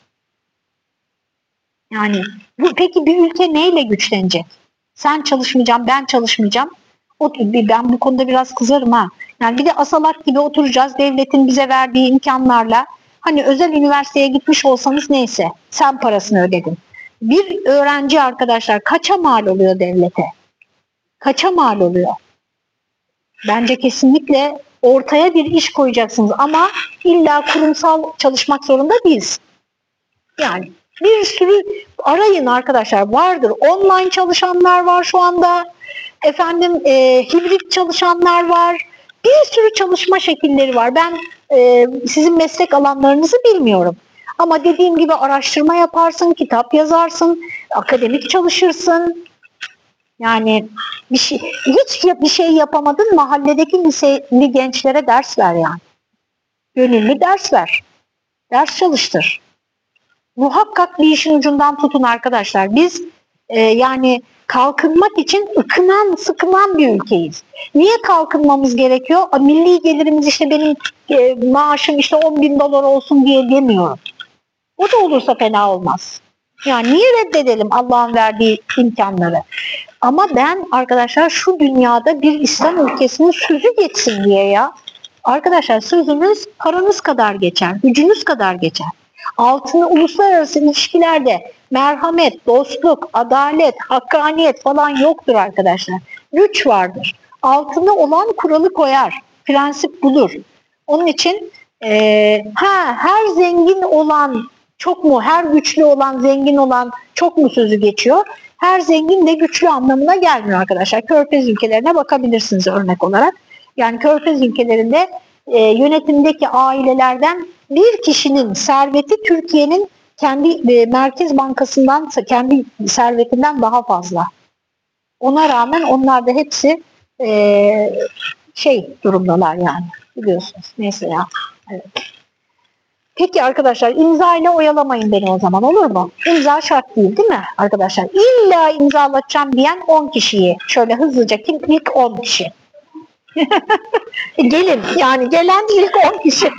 Yani bu, peki bir ülke neyle güçlenecek? Sen çalışmayacağım, ben çalışmayacağım. Otur, ben bu konuda biraz kızarım ha. Yani bir de asalak gibi oturacağız devletin bize verdiği imkanlarla. Hani özel üniversiteye gitmiş olsanız neyse sen parasını ödedin. Bir öğrenci arkadaşlar kaça mal oluyor devlete? Kaça mal oluyor? Bence kesinlikle ortaya bir iş koyacaksınız ama illa kurumsal çalışmak zorunda değiliz. Yani bir sürü arayın arkadaşlar vardır. Online çalışanlar var şu anda. Efendim e, hibrit çalışanlar var. Bir sürü çalışma şekilleri var. Ben e, sizin meslek alanlarınızı bilmiyorum. Ama dediğim gibi araştırma yaparsın, kitap yazarsın, akademik çalışırsın. Yani bir şey hiç bir şey yapamadın mahalledeki liseli gençlere ders ver yani. Gönüllü ders ver. Ders çalıştır muhakkak bir işin ucundan tutun arkadaşlar. Biz e, yani kalkınmak için ıkınan, sıkınan bir ülkeyiz. Niye kalkınmamız gerekiyor? A, Milli gelirimiz işte benim e, maaşım işte 10 bin dolar olsun diye demiyorum. O da olursa fena olmaz. Yani niye reddedelim Allah'ın verdiği imkanları? Ama ben arkadaşlar şu dünyada bir İslam ülkesinin sözü geçsin diye ya. Arkadaşlar sözünüz paranız kadar geçer, gücünüz kadar geçer altını uluslararası ilişkilerde merhamet, dostluk, adalet, hakkaniyet falan yoktur arkadaşlar. Güç vardır. Altına olan kuralı koyar. Prensip budur. Onun için eee, ha her zengin olan çok mu, her güçlü olan, zengin olan çok mu sözü geçiyor? Her zengin de güçlü anlamına gelmiyor arkadaşlar. Körfez ülkelerine bakabilirsiniz örnek olarak. Yani Körfez ülkelerinde e, yönetimdeki ailelerden bir kişinin serveti Türkiye'nin kendi e, Merkez Bankası'ndan kendi servetinden daha fazla. Ona rağmen onlar da hepsi e, şey durumdalar yani biliyorsunuz. Neyse ya. Evet. Peki arkadaşlar imza ile oyalamayın beni o zaman olur mu? İmza şart değil değil mi arkadaşlar? İlla imzalatacağım diyen 10 kişiyi şöyle hızlıca kim ilk 10 kişi. Gelin yani gelen ilk 10 kişi.